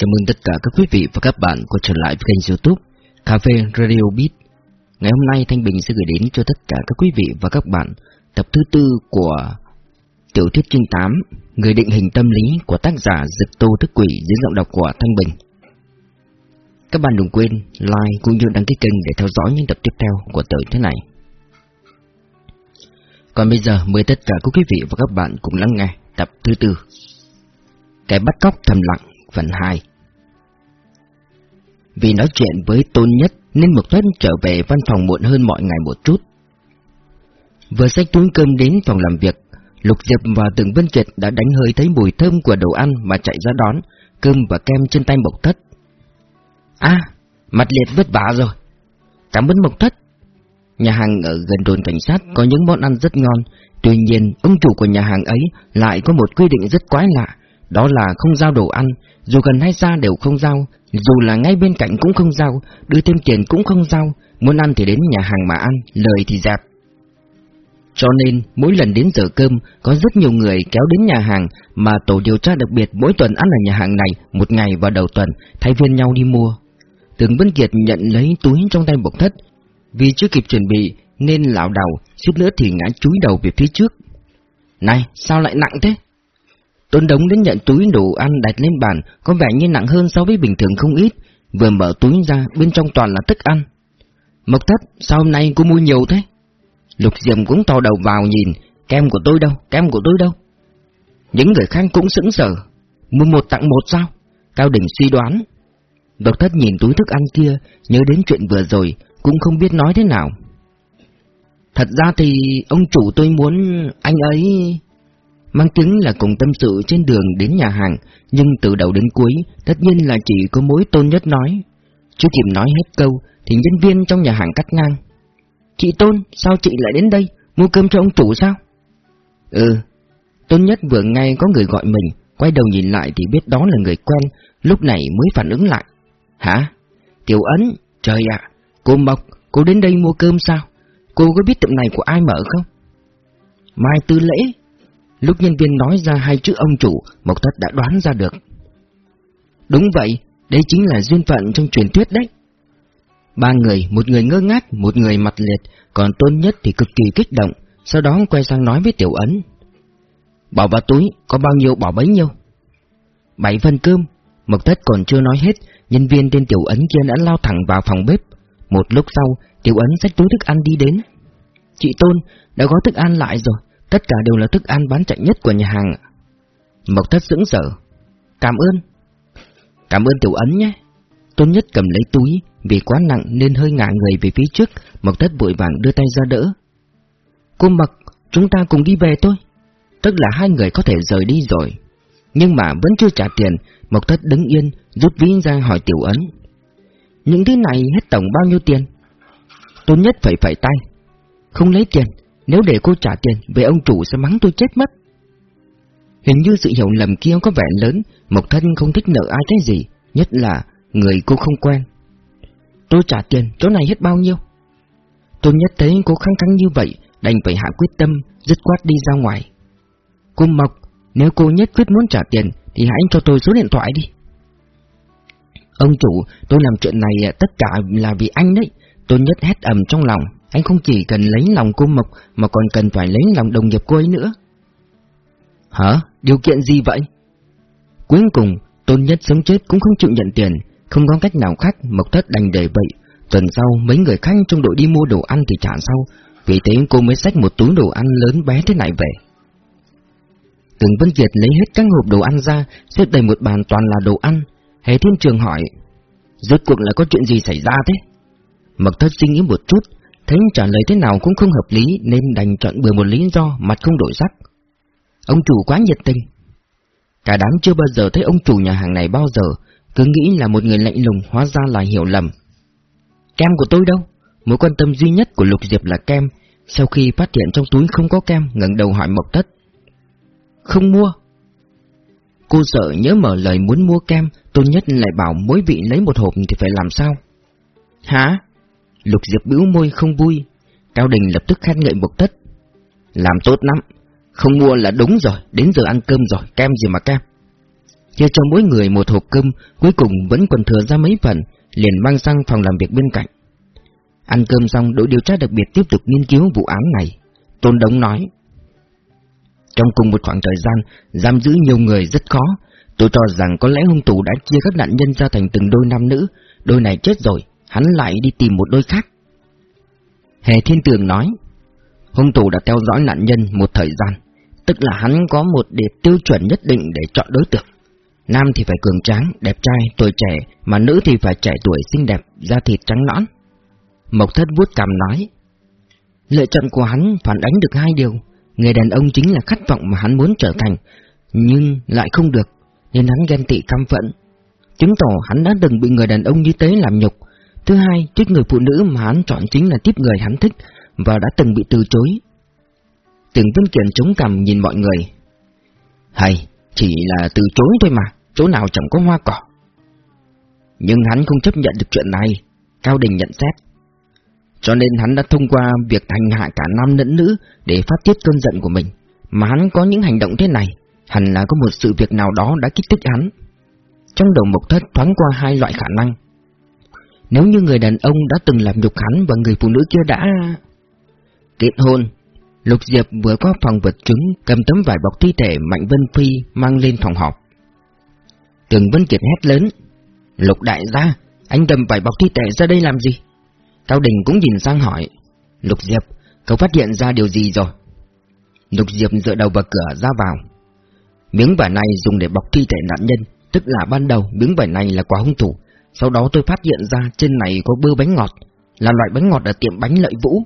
Chào mừng tất cả các quý vị và các bạn quay trở lại với kênh youtube Cà phê Radio Beat. Ngày hôm nay Thanh Bình sẽ gửi đến cho tất cả các quý vị và các bạn tập thứ tư của tiểu thuyết chương tám, Người định hình tâm lý của tác giả Dực Tô Thức Quỷ dưới giọng đọc của Thanh Bình. Các bạn đừng quên like cũng như đăng ký kênh để theo dõi những tập tiếp theo của tờ thế này. Còn bây giờ mời tất cả các quý vị và các bạn cùng lắng nghe tập thứ tư. Cái bắt cóc thầm lặng phần 2 Vì nói chuyện với Tôn Nhất nên Mộc Thất trở về văn phòng muộn hơn mọi ngày một chút. Vừa xách túi cơm đến phòng làm việc, Lục Diệp và Từng Vân Kiệt đã đánh hơi thấy mùi thơm của đồ ăn mà chạy ra đón, cơm và kem trên tay Mộc Thất. À, mặt liệt vất vả rồi. Cảm ơn Mộc Thất. Nhà hàng ở gần đồn cảnh sát có những món ăn rất ngon, tuy nhiên ông chủ của nhà hàng ấy lại có một quy định rất quái lạ, đó là không giao đồ ăn, dù gần hay xa đều không giao, dù là ngay bên cạnh cũng không giao, đưa thêm tiền cũng không giao, muốn ăn thì đến nhà hàng mà ăn, lời thì dẹp. Cho nên, mỗi lần đến giờ cơm, có rất nhiều người kéo đến nhà hàng, mà tổ điều tra đặc biệt mỗi tuần ăn ở nhà hàng này, một ngày vào đầu tuần, thay phiên nhau đi mua. Tướng Vân Kiệt nhận lấy túi trong tay bộc thất, vì chưa kịp chuẩn bị, nên lão đầu, suýt nữa thì ngã chúi đầu về phía trước. Này, sao lại nặng thế? Tuấn Đống đến nhận túi đồ ăn đặt lên bàn, có vẻ như nặng hơn so với bình thường không ít, vừa mở túi ra, bên trong toàn là thức ăn. Mộc thất, sao hôm nay cô mua nhiều thế? Lục Diệm cũng to đầu vào nhìn, kem của tôi đâu, kem của tôi đâu? Những người khác cũng sững sờ, mua một tặng một sao? Cao Đình suy đoán. mộc thất nhìn túi thức ăn kia, nhớ đến chuyện vừa rồi, cũng không biết nói thế nào. Thật ra thì ông chủ tôi muốn anh ấy... Mang tiếng là cùng tâm sự trên đường đến nhà hàng, nhưng từ đầu đến cuối, tất nhiên là chỉ có mối tôn nhất nói. Chú Kiệm nói hết câu, thì nhân viên trong nhà hàng cắt ngang. Chị Tôn, sao chị lại đến đây? Mua cơm cho ông chủ sao? Ừ, Tôn nhất vừa ngay có người gọi mình, quay đầu nhìn lại thì biết đó là người quen, lúc này mới phản ứng lại. Hả? Tiểu Ấn, trời ạ, cô Mộc, cô đến đây mua cơm sao? Cô có biết tiệm này của ai mở không? Mai Tư Lễ, Lúc nhân viên nói ra hai chữ ông chủ, Mộc Thất đã đoán ra được. Đúng vậy, đây chính là duyên phận trong truyền thuyết đấy. Ba người, một người ngơ ngác, một người mặt liệt, còn Tôn Nhất thì cực kỳ kích động, sau đó quay sang nói với Tiểu Ấn. Bỏ vào túi, có bao nhiêu bỏ bấy nhiêu? Bảy phần cơm, Mộc Thất còn chưa nói hết, nhân viên tên Tiểu Ấn kia đã lao thẳng vào phòng bếp. Một lúc sau, Tiểu Ấn xách túi thức ăn đi đến. Chị Tôn, đã gói thức ăn lại rồi, Tất cả đều là thức ăn bán chạy nhất của nhà hàng. Mộc thất sững sở. Cảm ơn. Cảm ơn tiểu ấn nhé. Tôn nhất cầm lấy túi, vì quá nặng nên hơi ngả người về phía trước, Mộc thất vội vàng đưa tay ra đỡ. Cô Mộc, chúng ta cùng đi về thôi. Tức là hai người có thể rời đi rồi. Nhưng mà vẫn chưa trả tiền, Mộc thất đứng yên, rút ví ra hỏi tiểu ấn. Những thứ này hết tổng bao nhiêu tiền? Tôn nhất phải phải tay. Không lấy tiền, nếu để cô trả tiền, về ông chủ sẽ mắng tôi chết mất. Hình như sự hiểu lầm kia có vẻ lớn, Mộc Thân không thích nợ ai cái gì, nhất là người cô không quen. Tôi trả tiền, chỗ này hết bao nhiêu? Tôi nhất thấy cô khăng khăng như vậy, đành phải hạ quyết tâm, dứt quát đi ra ngoài. Cô Mộc, nếu cô nhất quyết muốn trả tiền, thì hãy cho tôi số điện thoại đi. Ông chủ, tôi làm chuyện này tất cả là vì anh đấy, tôi nhất hét ầm trong lòng. Anh không chỉ cần lấy lòng cô Mộc mà còn cần phải lấy lòng đồng nghiệp cô ấy nữa. Hả? Điều kiện gì vậy? Cuối cùng, Tôn Nhất sống chết cũng không chịu nhận tiền, không có cách nào khác Mộc Thất đành để vậy. Tuần sau, mấy người khác trong đội đi mua đồ ăn thì trả sau, vì thế cô mới xách một túi đồ ăn lớn bé thế này về. Từng Vân Kiệt lấy hết các hộp đồ ăn ra, xếp đầy một bàn toàn là đồ ăn. Hề Thiên Trường hỏi, rốt cuộc là có chuyện gì xảy ra thế? Mộc Thất suy nghĩ một chút, Thấy trả lời thế nào cũng không hợp lý nên đành chọn bừa một lý do mặt không đổi sắc. Ông chủ quá nhiệt tình. Cả đám chưa bao giờ thấy ông chủ nhà hàng này bao giờ, cứ nghĩ là một người lạnh lùng hóa ra là hiểu lầm. Kem của tôi đâu? Mối quan tâm duy nhất của Lục Diệp là kem. Sau khi phát hiện trong túi không có kem, ngẩng đầu hỏi Mộc Tất. Không mua. Cô sợ nhớ mở lời muốn mua kem, tôi nhất lại bảo mỗi vị lấy một hộp thì phải làm sao? Hả? Lục Diệp bĩu môi không vui. Cao Đình lập tức khen ngợi một tất. Làm tốt lắm, không mua là đúng rồi, đến giờ ăn cơm rồi, kem gì mà kem. chia cho mỗi người một hộp cơm, cuối cùng vẫn còn thừa ra mấy phần, liền mang sang phòng làm việc bên cạnh. Ăn cơm xong, đội điều tra đặc biệt tiếp tục nghiên cứu vụ án này. Tôn Đống nói, trong cùng một khoảng thời gian, giam giữ nhiều người rất khó. Tôi cho rằng có lẽ hung thủ đã chia các nạn nhân ra thành từng đôi nam nữ, đôi này chết rồi, hắn lại đi tìm một đôi khác. Hề Thiên Tường nói, hung thủ đã theo dõi nạn nhân một thời gian, tức là hắn có một đề tiêu chuẩn nhất định để chọn đối tượng. Nam thì phải cường tráng, đẹp trai, tuổi trẻ, mà nữ thì phải trẻ tuổi, xinh đẹp, da thịt trắng nõn. Mộc thất vuốt cằm nói, lựa chọn của hắn phản ánh được hai điều, người đàn ông chính là khát vọng mà hắn muốn trở thành, nhưng lại không được, nên hắn ghen tị căm phẫn. Chứng tỏ hắn đã từng bị người đàn ông như thế làm nhục. Thứ hai, thích người phụ nữ mà hắn chọn chính là tiếp người hắn thích và đã từng bị từ chối. Tưởng Vân Kiền chống cằm nhìn mọi người. Hay, chỉ là từ chối thôi mà, chỗ nào chẳng có hoa cỏ. Nhưng hắn không chấp nhận được chuyện này, Cao Đình nhận xét. Cho nên hắn đã thông qua việc hành hạ cả nam lẫn nữ để phát tiết cơn giận của mình. Mà hắn có những hành động thế này, hẳn là có một sự việc nào đó đã kích thích hắn. Trong đầu Mộc Thất thoáng qua hai loại khả năng. Nếu như người đàn ông đã từng làm nhục hắn và người phụ nữ kia đã... Kết hôn, Lục Diệp vừa có phòng vật chứng cầm tấm vải bọc thi thể Mạnh Vân Phi mang lên phòng họp. Tường Vân Kiệt hét lớn. Lục đại gia, anh cầm vải bọc thi thể ra đây làm gì? Cao Đình cũng nhìn sang hỏi. Lục Diệp, cậu phát hiện ra điều gì rồi? Lục Diệp dựa đầu vào cửa ra vào. Miếng vải này dùng để bọc thi thể nạn nhân, tức là ban đầu miếng vải này là quả hung thủ. Sau đó tôi phát hiện ra trên này có bơ bánh ngọt, là loại bánh ngọt ở tiệm bánh lợi vũ.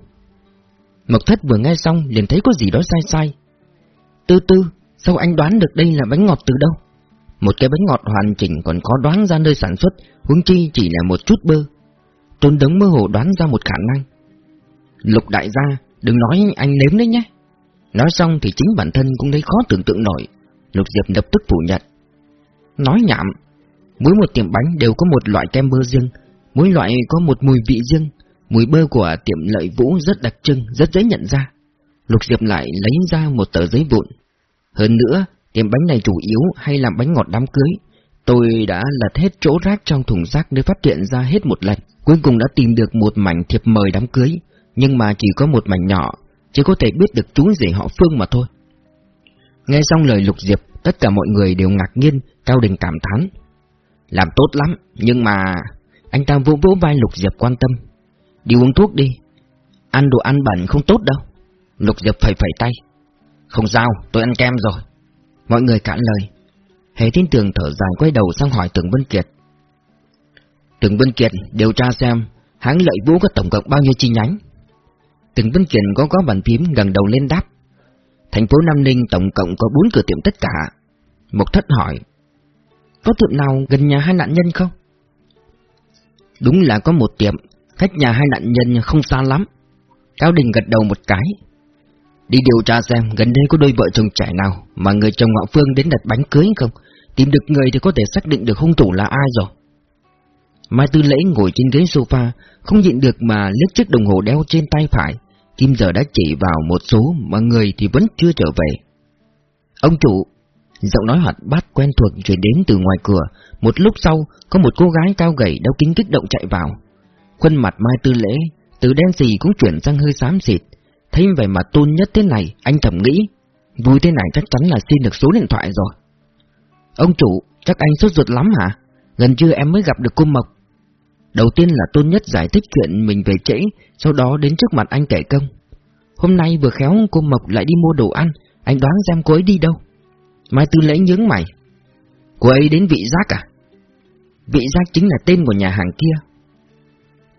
Mộc thất vừa nghe xong liền thấy có gì đó sai sai. Tư tư, sao anh đoán được đây là bánh ngọt từ đâu? Một cái bánh ngọt hoàn chỉnh còn khó đoán ra nơi sản xuất, huống chi chỉ là một chút bơ. Tôn đống mơ hồ đoán ra một khả năng. Lục đại gia, đừng nói anh nếm đấy nhé. Nói xong thì chính bản thân cũng thấy khó tưởng tượng nổi. Lục Diệp lập tức phủ nhận. Nói nhảm, mỗi một tiệm bánh đều có một loại kem bơ riêng, mỗi loại có một mùi vị riêng, Mùi bơ của tiệm lợi vũ rất đặc trưng, rất dễ nhận ra. Lục Diệp lại lấy ra một tờ giấy vụn. Hơn nữa, tiệm bánh này chủ yếu hay làm bánh ngọt đám cưới. Tôi đã lật hết chỗ rác trong thùng rác để phát hiện ra hết một lần. Cuối cùng đã tìm được một mảnh thiệp mời đám cưới, nhưng mà chỉ có một mảnh nhỏ, chỉ có thể biết được chú rể họ Phương mà thôi. Nghe xong lời Lục Diệp, tất cả mọi người đều ngạc nhiên, Cao Đình cảm thán. Làm tốt lắm, nhưng mà... Anh ta vỗ vỗ vai Lục Diệp quan tâm. Đi uống thuốc đi. Ăn đồ ăn bẩn không tốt đâu. Lục Diệp phẩy phẩy tay. Không sao, tôi ăn kem rồi. Mọi người cạn lời. Hề tin tường thở dài quay đầu sang hỏi Tưởng Vân Kiệt. Tưởng Vân Kiệt điều tra xem Hãng lợi vũ có tổng cộng bao nhiêu chi nhánh. Tưởng Vân Kiệt có có bàn phím gần đầu lên đáp. Thành phố Nam Ninh tổng cộng có 4 cửa tiệm tất cả. Một thất hỏi có tiệm nào gần nhà hai nạn nhân không? Đúng là có một tiệm, Cách nhà hai nạn nhân không xa lắm. Cao Đình gật đầu một cái. Đi điều tra xem, gần đây có đôi vợ chồng trẻ nào Mà người chồng họ Phương đến đặt bánh cưới không? Tìm được người thì có thể xác định được hung thủ là ai rồi. Mai Tư Lễ ngồi trên ghế sofa, Không nhịn được mà liếc chiếc đồng hồ đeo trên tay phải. Kim giờ đã chỉ vào một số Mà người thì vẫn chưa trở về. Ông chủ Giọng nói hoạt bát quen thuộc chuyển đến từ ngoài cửa Một lúc sau Có một cô gái cao gầy đeo kính kích động chạy vào Khuôn mặt Mai Tư Lễ, từ đen xì cũng chuyển sang hơi xám xịt. Thấy vẻ mặt tôn nhất thế này, anh thầm nghĩ, vui thế này chắc chắn là xin được số điện thoại rồi. Ông chủ, chắc anh sốt ruột lắm hả? Gần trưa em mới gặp được cô Mộc. Đầu tiên là tôn nhất giải thích chuyện mình về trễ, sau đó đến trước mặt anh kể công. Hôm nay vừa khéo cô Mộc lại đi mua đồ ăn, anh đoán xem cô ấy đi đâu. Mai Tư Lễ nhướng mày. Cô ấy đến vị giác à? Vị giác chính là tên của nhà hàng kia,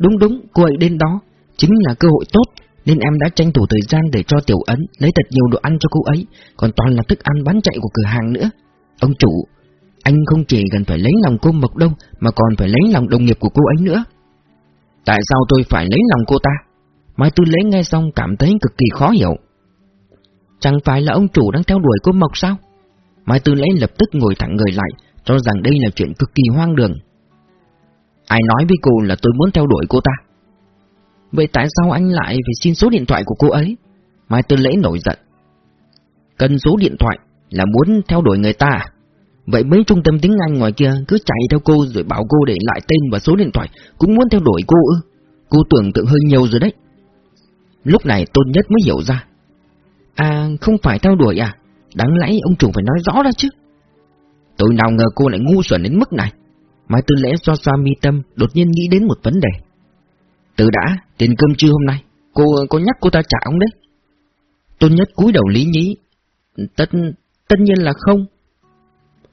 Đúng đúng, cô ấy đến đó, chính là cơ hội tốt, nên em đã tranh thủ thời gian để cho Tiểu Ấn lấy thật nhiều đồ ăn cho cô ấy, còn toàn là thức ăn bán chạy của cửa hàng nữa. Ông chủ, anh không chỉ cần phải lấy lòng cô Mộc Đông, mà còn phải lấy lòng đồng nghiệp của cô ấy nữa. Tại sao tôi phải lấy lòng cô ta? Mai Tư Lễ nghe xong cảm thấy cực kỳ khó hiểu. Chẳng phải là ông chủ đang theo đuổi cô Mộc sao? Mai Tư Lễ lập tức ngồi thẳng người lại, cho rằng đây là chuyện cực kỳ hoang đường. Ai nói với cô là tôi muốn theo đuổi cô ta? Vậy tại sao anh lại phải xin số điện thoại của cô ấy? Mai Tư Lễ nổi giận. Cần số điện thoại là muốn theo đuổi người ta à? Vậy mấy trung tâm tiếng Anh ngoài kia cứ chạy theo cô rồi bảo cô để lại tên và số điện thoại, cũng muốn theo đuổi cô ư? Cô tưởng tượng hơi nhiều rồi đấy. Lúc này Tôn Nhất mới hiểu ra. À, không phải theo đuổi à? Đáng lẽ ông chủ phải nói rõ ra chứ. Tôi nào ngờ cô lại ngu xuẩn đến mức này. Mai Tư Lễ xoa xoa mi tâm, đột nhiên nghĩ đến một vấn đề. Từ đã, tiền cơm trưa hôm nay, cô có nhắc cô ta trả ông đấy. Tôn Nhất cúi đầu lý nhí. Tất, tất nhiên là không.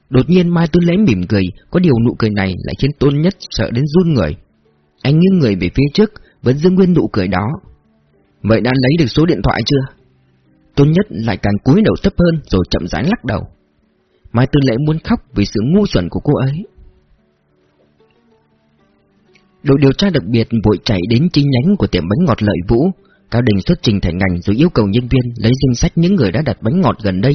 Đột nhiên Mai Tư Lễ mỉm cười, có điều nụ cười này lại khiến Tôn Nhất sợ đến run người. Anh nghiêng người về phía trước, vẫn giữ nguyên nụ cười đó. Vậy đã lấy được số điện thoại chưa? Tôn Nhất lại càng cúi đầu thấp hơn rồi chậm rãi lắc đầu. Mai Tư Lễ muốn khóc vì sự ngu xuẩn của cô ấy. Đội điều tra đặc biệt vội chạy đến chi nhánh của tiệm bánh ngọt lợi vũ. Cao Đình xuất trình thẻ ngành rồi yêu cầu nhân viên lấy danh sách những người đã đặt bánh ngọt gần đây.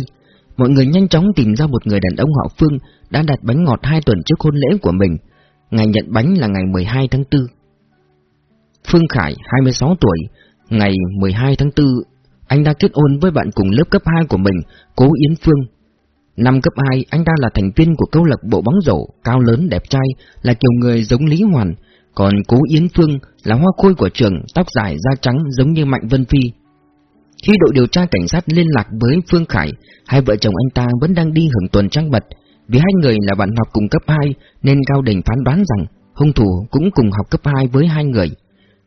Mọi người nhanh chóng tìm ra một người đàn ông họ Phương đã đặt bánh ngọt hai tuần trước hôn lễ của mình. Ngày nhận bánh là ngày 12 tháng 4. Phương Khải, 26 tuổi, ngày 12 tháng 4, anh đã kết hôn với bạn cùng lớp cấp 2 của mình, Cố Yến Phương. Năm cấp 2, anh ta là thành viên của câu lạc bộ bóng rổ, cao lớn đẹp trai, là kiểu người giống Lý Hoàn, còn Cố Yến Phương là hoa khôi của trường, tóc dài da trắng giống như Mạnh Vân Phi. Khi đội điều tra cảnh sát liên lạc với Phương Khải, hai vợ chồng anh ta vẫn đang đi hưởng tuần trăng mật. Vì hai người là bạn học cùng cấp 2 nên Cao Đình phán đoán rằng hung thủ cũng cùng học cấp 2 với hai người.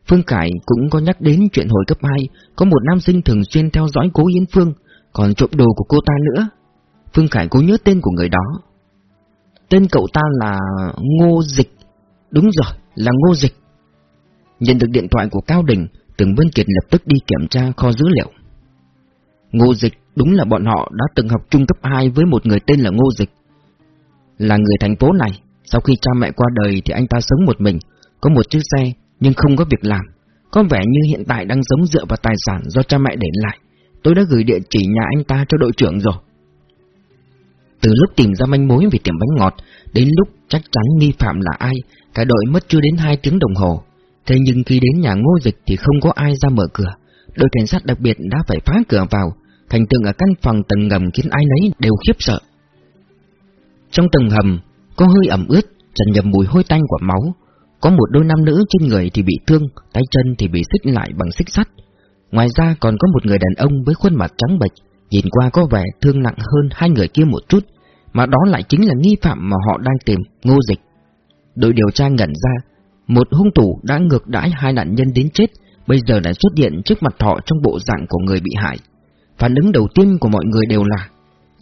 Phương Khải cũng có nhắc đến chuyện hồi cấp 2, có một nam sinh thường xuyên theo dõi cố Yến Phương, còn trộm đồ của cô ta nữa. Phương Khải cố nhớ tên của người đó. Tên cậu ta là Ngô Dịch. Đúng rồi, là Ngô Dịch. Nhận được điện thoại của Cao Đình, Từng Vân Kiệt lập tức đi kiểm tra kho dữ liệu. Ngô Dịch đúng là bọn họ đã từng học trung cấp 2 với một người tên là Ngô Dịch. Là người thành phố này, sau khi cha mẹ qua đời thì anh ta sống một mình, có một chiếc xe nhưng không có việc làm. Có vẻ như hiện tại đang sống dựa vào tài sản do cha mẹ để lại. Tôi đã gửi địa chỉ nhà anh ta cho đội trưởng rồi. Từ lúc tìm ra manh mối về tiệm bánh ngọt, đến lúc chắc chắn nghi phạm là ai, cả đội mất chưa đến 2 tiếng đồng hồ. Thế nhưng khi đến nhà ngô dịch thì không có ai ra mở cửa. Đội cảnh sát đặc biệt đã phải phá cửa vào, thành tượng ở căn phòng tầng ngầm khiến ai nấy đều khiếp sợ. Trong tầng hầm, có hơi ẩm ướt, trần nhầm mùi hôi tanh của máu. Có một đôi nam nữ trên người thì bị thương, tay chân thì bị xích lại bằng xích sắt. Ngoài ra còn có một người đàn ông với khuôn mặt trắng bệch, nhìn qua có vẻ thương nặng hơn hai người kia một chút, mà đó lại chính là nghi phạm mà họ đang tìm, ngô dịch. Đội điều tra ngẩn ra, một hung thủ đã ngược đãi hai nạn nhân đến chết, bây giờ đã xuất hiện trước mặt họ trong bộ dạng của người bị hại. Phản ứng đầu tiên của mọi người đều là,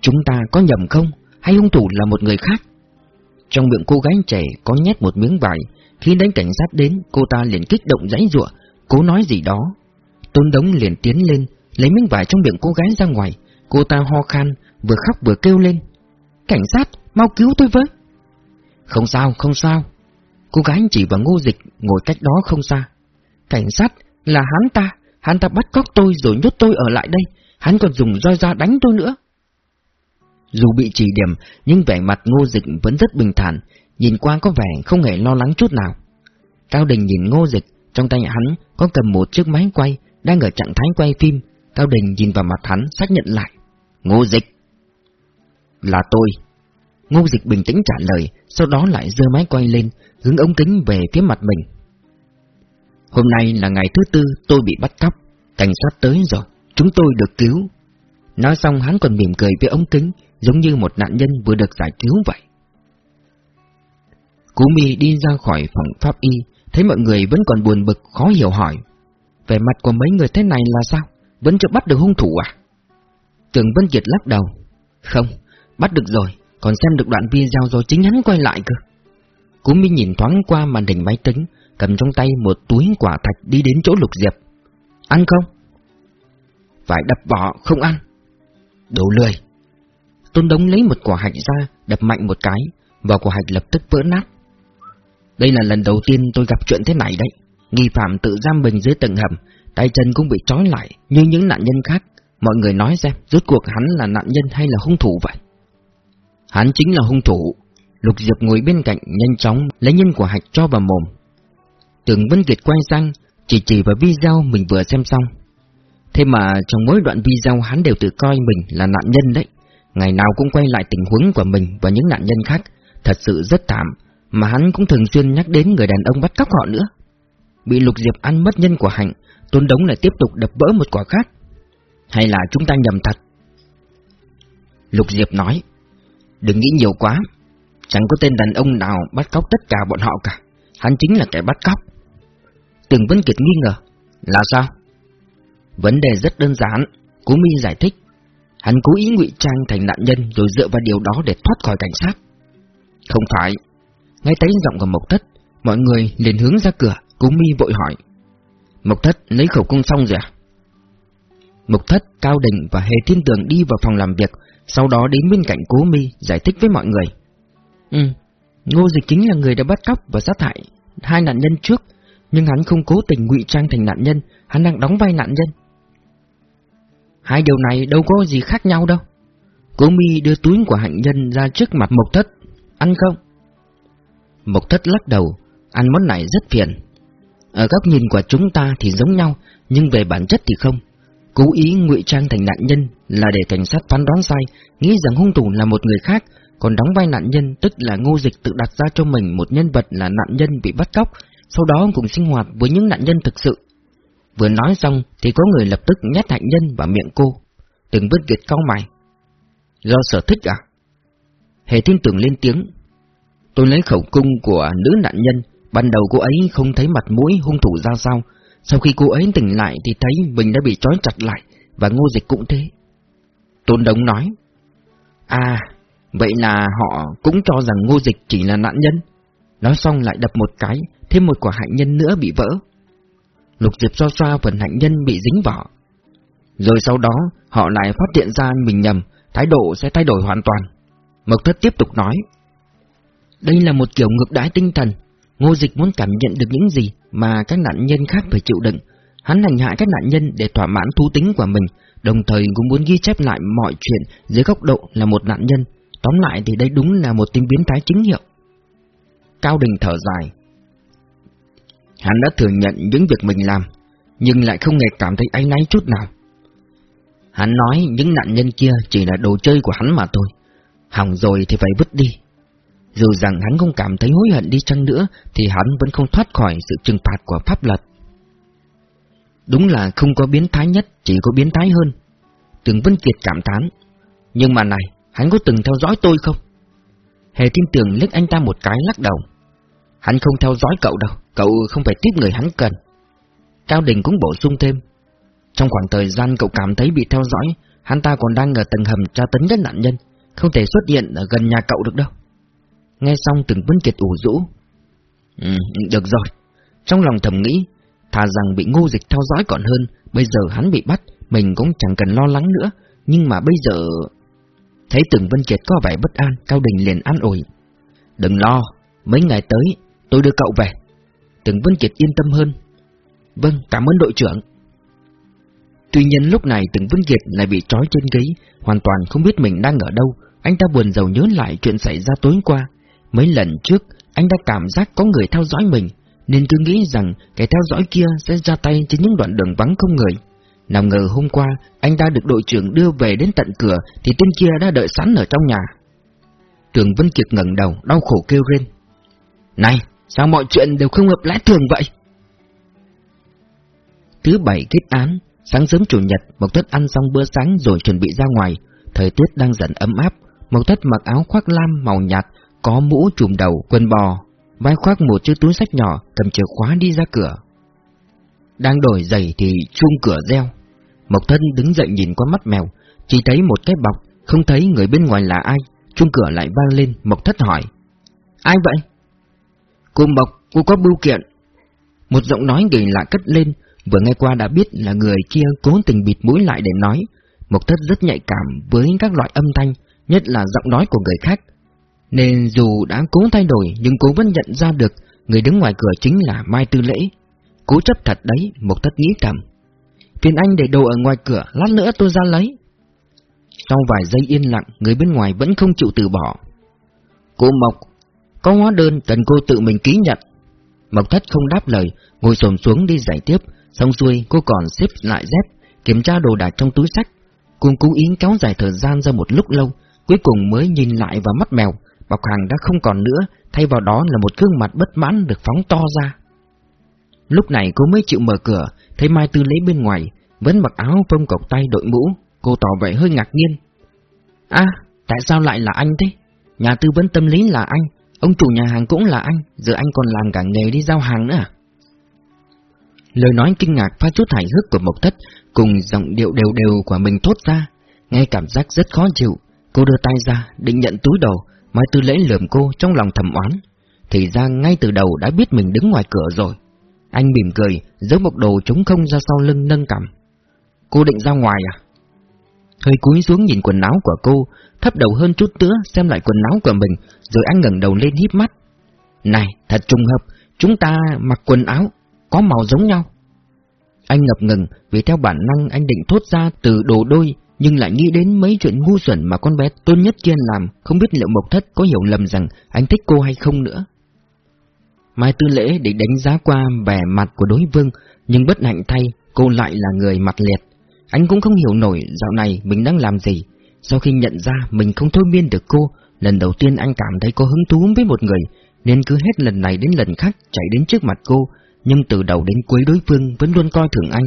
chúng ta có nhầm không, hay hung thủ là một người khác? Trong miệng cô gái trẻ có nhét một miếng vải, khi đánh cảnh sát đến, cô ta liền kích động dãy giụa, cố nói gì đó. Tôn Đống liền tiến lên, lấy miếng vải trong miệng cô gái ra ngoài, cô ta ho khan, vừa khóc vừa kêu lên. Cảnh sát, mau cứu tôi với! Không sao, không sao. Cô gái chỉ vào ngô dịch ngồi cách đó không xa. Cảnh sát là hắn ta, hắn ta bắt cóc tôi rồi nhốt tôi ở lại đây, hắn còn dùng roi ra đánh tôi nữa. Dù bị chỉ điểm, nhưng vẻ mặt ngô dịch vẫn rất bình thản, nhìn qua có vẻ không hề lo lắng chút nào. Cao Đình nhìn ngô dịch, trong tay hắn có cầm một chiếc máy quay, đang ở trạng thái quay phim. Cao Đình nhìn vào mặt hắn xác nhận lại. Ngô dịch! Là tôi. Ngô dịch bình tĩnh trả lời, sau đó lại giơ máy quay lên, hướng ống kính về phía mặt mình. Hôm nay là ngày thứ tư tôi bị bắt cóc, cảnh sát tới rồi, chúng tôi được cứu. Nói xong hắn còn mỉm cười với ống kính, giống như một nạn nhân vừa được giải cứu vậy. Cú mi đi ra khỏi phòng pháp y, thấy mọi người vẫn còn buồn bực, khó hiểu hỏi. Về mặt của mấy người thế này là sao? Vẫn chưa bắt được hung thủ à? Tường Vân Kiệt lắc đầu. Không, bắt được rồi, còn xem được đoạn video rồi chính hắn quay lại cơ. Cú mi nhìn thoáng qua màn hình máy tính, cầm trong tay một túi quả thạch đi đến chỗ lục diệp. Ăn không? Phải đập bỏ, không ăn. Đồ lười. Tôn Đống lấy một quả hạch ra, đập mạnh một cái, và quả hạch lập tức vỡ nát. Đây là lần đầu tiên tôi gặp chuyện thế này đấy. Nghi phạm tự giam mình dưới tầng hầm, tay chân cũng bị trói lại như những nạn nhân khác. Mọi người nói xem, rốt cuộc hắn là nạn nhân hay là hung thủ vậy? Hắn chính là hung thủ. Lục Diệp ngồi bên cạnh nhanh chóng lấy nhân quả hạch cho vào mồm. Tưởng Vân Kiệt quay sang, chỉ chỉ vào video mình vừa xem xong. Thế mà trong mỗi đoạn video hắn đều tự coi mình là nạn nhân đấy. ngày nào cũng quay lại tình huống của mình và những nạn nhân khác, thật sự rất thảm, mà hắn cũng thường xuyên nhắc đến người đàn ông bắt cóc họ nữa. Bị Lục Diệp ăn mất nhân của hạnh, Tôn Đống lại tiếp tục đập vỡ một quả khác. Hay là chúng ta nhầm thật? Lục Diệp nói, đừng nghĩ nhiều quá, chẳng có tên đàn ông nào bắt cóc tất cả bọn họ cả, hắn chính là kẻ bắt cóc. Từng Vấn Kiệt nghi ngờ, là sao? Vấn đề rất đơn giản, Cố Mi giải thích. Hắn cố ý ngụy trang thành nạn nhân rồi dựa vào điều đó để thoát khỏi cảnh sát. Không phải. Ngay thấy giọng của Mộc Thất, mọi người liền hướng ra cửa, Cố Mi vội hỏi. Mộc Thất lấy khẩu cung xong rồi à? Mộc Thất, Cao Đình và Hề Thiên Tường đi vào phòng làm việc, sau đó đến bên cạnh Cố Mi giải thích với mọi người. Ừ, Ngô Dịch chính là người đã bắt cóc và sát hại hai nạn nhân trước, nhưng hắn không cố tình ngụy trang thành nạn nhân, hắn đang đóng vai nạn nhân. Hai điều này đâu có gì khác nhau đâu. Cố mi đưa túi của hạnh nhân ra trước mặt Mộc Thất. Ăn không? Mộc Thất lắc đầu, ăn món này rất phiền. Ở góc nhìn của chúng ta thì giống nhau, nhưng về bản chất thì không. Cố ý ngụy trang thành nạn nhân là để cảnh sát phán đoán sai, nghĩ rằng hung thủ là một người khác, còn đóng vai nạn nhân tức là ngô dịch tự đặt ra cho mình một nhân vật là nạn nhân bị bắt cóc, sau đó cùng sinh hoạt với những nạn nhân thực sự. Vừa nói xong thì có người lập tức nhét hạnh nhân vào miệng cô. Từng bước kiệt cau mày. Do sở thích à? Hề thiên tưởng lên tiếng. Tôi lấy khẩu cung của nữ nạn nhân, ban đầu cô ấy không thấy mặt mũi hung thủ ra sao. Sau khi cô ấy tỉnh lại thì thấy mình đã bị trói chặt lại, và ngô dịch cũng thế. Tôn Đống nói. À, vậy là họ cũng cho rằng ngô dịch chỉ là nạn nhân. Nói xong lại đập một cái, thêm một quả hạnh nhân nữa bị vỡ. Lục Diệp xoa xoa phần hạnh nhân bị dính vỏ. Rồi sau đó, họ lại phát hiện ra mình nhầm, thái độ sẽ thay đổi hoàn toàn. Mộc Thất tiếp tục nói. Đây là một kiểu ngược đãi tinh thần. Ngô Dịch muốn cảm nhận được những gì mà các nạn nhân khác phải chịu đựng. Hắn hành hạ các nạn nhân để thỏa mãn thú tính của mình, đồng thời cũng muốn ghi chép lại mọi chuyện dưới góc độ là một nạn nhân. Tóm lại thì đây đúng là một tên biến thái chính hiệu. Cao Đình thở dài. Hắn đã thừa nhận những việc mình làm, nhưng lại không hề cảm thấy áy náy chút nào. Hắn nói những nạn nhân kia chỉ là đồ chơi của hắn mà thôi, hỏng rồi thì phải vứt đi. Dù rằng hắn không cảm thấy hối hận đi chăng nữa, thì hắn vẫn không thoát khỏi sự trừng phạt của pháp luật. Đúng là không có biến thái nhất, chỉ có biến thái hơn. Từng Vân Kiệt cảm thán. Nhưng mà này, hắn có từng theo dõi tôi không? Hề tin tưởng liếc anh ta một cái lắc đầu. Hắn không theo dõi cậu đâu, cậu không phải tiếp người hắn cần. Cao Đình cũng bổ sung thêm. Trong khoảng thời gian cậu cảm thấy bị theo dõi, hắn ta còn đang ở tầng hầm tra tấn các nạn nhân, không thể xuất hiện ở gần nhà cậu được đâu. Nghe xong từng Vân Kiệt ủ rũ. Ừ, được rồi. Trong lòng thầm nghĩ, thà rằng bị ngô dịch theo dõi còn hơn, bây giờ hắn bị bắt, mình cũng chẳng cần lo lắng nữa, nhưng mà bây giờ... Thấy từng Vân Kiệt có vẻ bất an, Cao Đình liền an ủi. Đừng lo, mấy ngày tới, tôi đưa cậu về. Từng Vân Kiệt yên tâm hơn. Vâng, cảm ơn đội trưởng. Tuy nhiên lúc này Từng Vân Kiệt lại bị trói trên ghế, hoàn toàn không biết mình đang ở đâu. Anh ta buồn giàu nhớ lại chuyện xảy ra tối qua. Mấy lần trước, anh đã cảm giác có người theo dõi mình, nên cứ nghĩ rằng kẻ theo dõi kia sẽ ra tay trên những đoạn đường vắng không người. Nào ngờ hôm qua, anh ta được đội trưởng đưa về đến tận cửa, thì tên kia đã đợi sẵn ở trong nhà. Tường Vân Kiệt ngẩng đầu, đau khổ kêu lên. Này, sao mọi chuyện đều không hợp lẽ thường vậy? Thứ bảy kết án, sáng sớm chủ nhật, Mộc Thất ăn xong bữa sáng rồi chuẩn bị ra ngoài. Thời tiết đang dần ấm áp, Mộc Thất mặc áo khoác lam màu nhạt, có mũ trùm đầu, quần bò, vai khoác một chiếc túi sách nhỏ, cầm chìa khóa đi ra cửa. Đang đổi giày thì chuông cửa reo. Mộc thất đứng dậy nhìn qua mắt mèo, chỉ thấy một cái bọc, không thấy người bên ngoài là ai. Chuông cửa lại vang lên, Mộc Thất hỏi. Ai vậy? Cô Mộc, cô có bưu kiện. Một giọng nói gầy lạ cất lên, vừa nghe qua đã biết là người kia cố tình bịt mũi lại để nói. Mộc Thất rất nhạy cảm với các loại âm thanh, nhất là giọng nói của người khác. Nên dù đã cố thay đổi nhưng cô vẫn nhận ra được người đứng ngoài cửa chính là Mai Tư Lễ. Cố chấp thật đấy, Mộc Thất nghĩ thầm. Phiền anh để đồ ở ngoài cửa, lát nữa tôi ra lấy. Sau vài giây yên lặng, người bên ngoài vẫn không chịu từ bỏ. Cô Mộc, có hóa đơn cần cô tự mình ký nhận. Mộc Thất không đáp lời, ngồi xổm xuống đi giải tiếp, xong xuôi cô còn xếp lại dép, kiểm tra đồ đạc trong túi sách. Cùng cố ý kéo dài thời gian ra một lúc lâu, cuối cùng mới nhìn lại vào mắt mèo, bọc hàng đã không còn nữa, thay vào đó là một gương mặt bất mãn được phóng to ra. Lúc này cô mới chịu mở cửa, thấy Mai Tư lấy bên ngoài, vẫn mặc áo phông cộc tay đội mũ, cô tỏ vẻ hơi ngạc nhiên. À, tại sao lại là anh thế? Nhà tư vấn tâm lý là anh, ông chủ nhà hàng cũng là anh, giờ anh còn làm cả nghề đi giao hàng nữa à? Lời nói kinh ngạc pha chút hài hước của Mộc Thất cùng giọng điệu đều đều của mình thốt ra, nghe cảm giác rất khó chịu. Cô đưa tay ra, định nhận túi đồ, Mai Tư Lễ lườm cô trong lòng thầm oán. Thì ra ngay từ đầu đã biết mình đứng ngoài cửa rồi. Anh mỉm cười, giấu một đồ trống không ra sau lưng nâng cằm. Cô định ra ngoài à? Hơi cúi xuống nhìn quần áo của cô, thấp đầu hơn chút nữa xem lại quần áo của mình, rồi anh ngẩng đầu lên híp mắt. Này, thật trùng hợp, chúng ta mặc quần áo, có màu giống nhau. Anh ngập ngừng vì theo bản năng anh định thốt ra từ đồ đôi, nhưng lại nghĩ đến mấy chuyện ngu xuẩn mà con bé tôn nhất kia làm, không biết liệu Mộc Thất có hiểu lầm rằng anh thích cô hay không nữa. Mai Tư Lễ để đánh giá qua vẻ mặt của đối phương, nhưng bất hạnh thay, cô lại là người mặt liệt. Anh cũng không hiểu nổi dạo này mình đang làm gì. Sau khi nhận ra mình không thôi miên được cô, lần đầu tiên anh cảm thấy có hứng thú với một người, nên cứ hết lần này đến lần khác chạy đến trước mặt cô, nhưng từ đầu đến cuối đối phương vẫn luôn coi thường anh.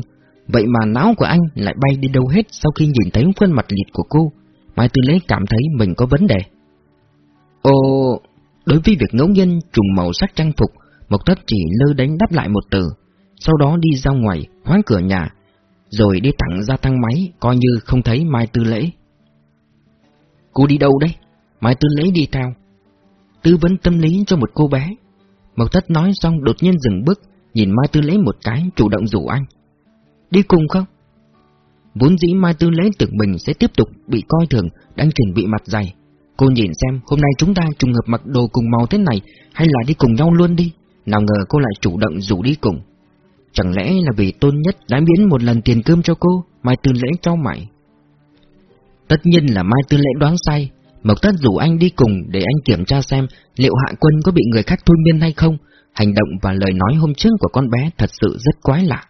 Vậy mà não của anh lại bay đi đâu hết sau khi nhìn thấy khuôn mặt liệt của cô. Mai Tư Lễ cảm thấy mình có vấn đề. Ồ, đối với việc ngẫu nhiên trùng màu sắc trang phục, Mộc Thất chỉ lơ đánh đáp lại một từ, sau đó đi ra ngoài, khóa cửa nhà, rồi đi thẳng ra thang máy, coi như không thấy Mai Tư Lễ. Cô đi đâu đấy? Mai Tư lấy đi theo. Tư vấn tâm lý cho một cô bé. Mộc Thất nói xong đột nhiên dừng bước, nhìn Mai Tư lấy một cái, chủ động rủ anh. Đi cùng không? Vốn dĩ Mai Tư Lễ tưởng mình sẽ tiếp tục bị coi thường, đang chuẩn bị mặt dày. Cô nhìn xem hôm nay chúng ta trùng hợp mặc đồ cùng màu thế này hay là đi cùng nhau luôn đi. Nào ngờ cô lại chủ động rủ đi cùng. Chẳng lẽ là vì tôn nhất đã biến một lần tiền cơm cho cô, Mai Tư Lễ cho mày? Tất nhiên là Mai Tư Lễ đoán sai, Mộc Tất rủ anh đi cùng để anh kiểm tra xem liệu Hạ Quân có bị người khác thôi miên hay không. Hành động và lời nói hôm trước của con bé thật sự rất quái lạ.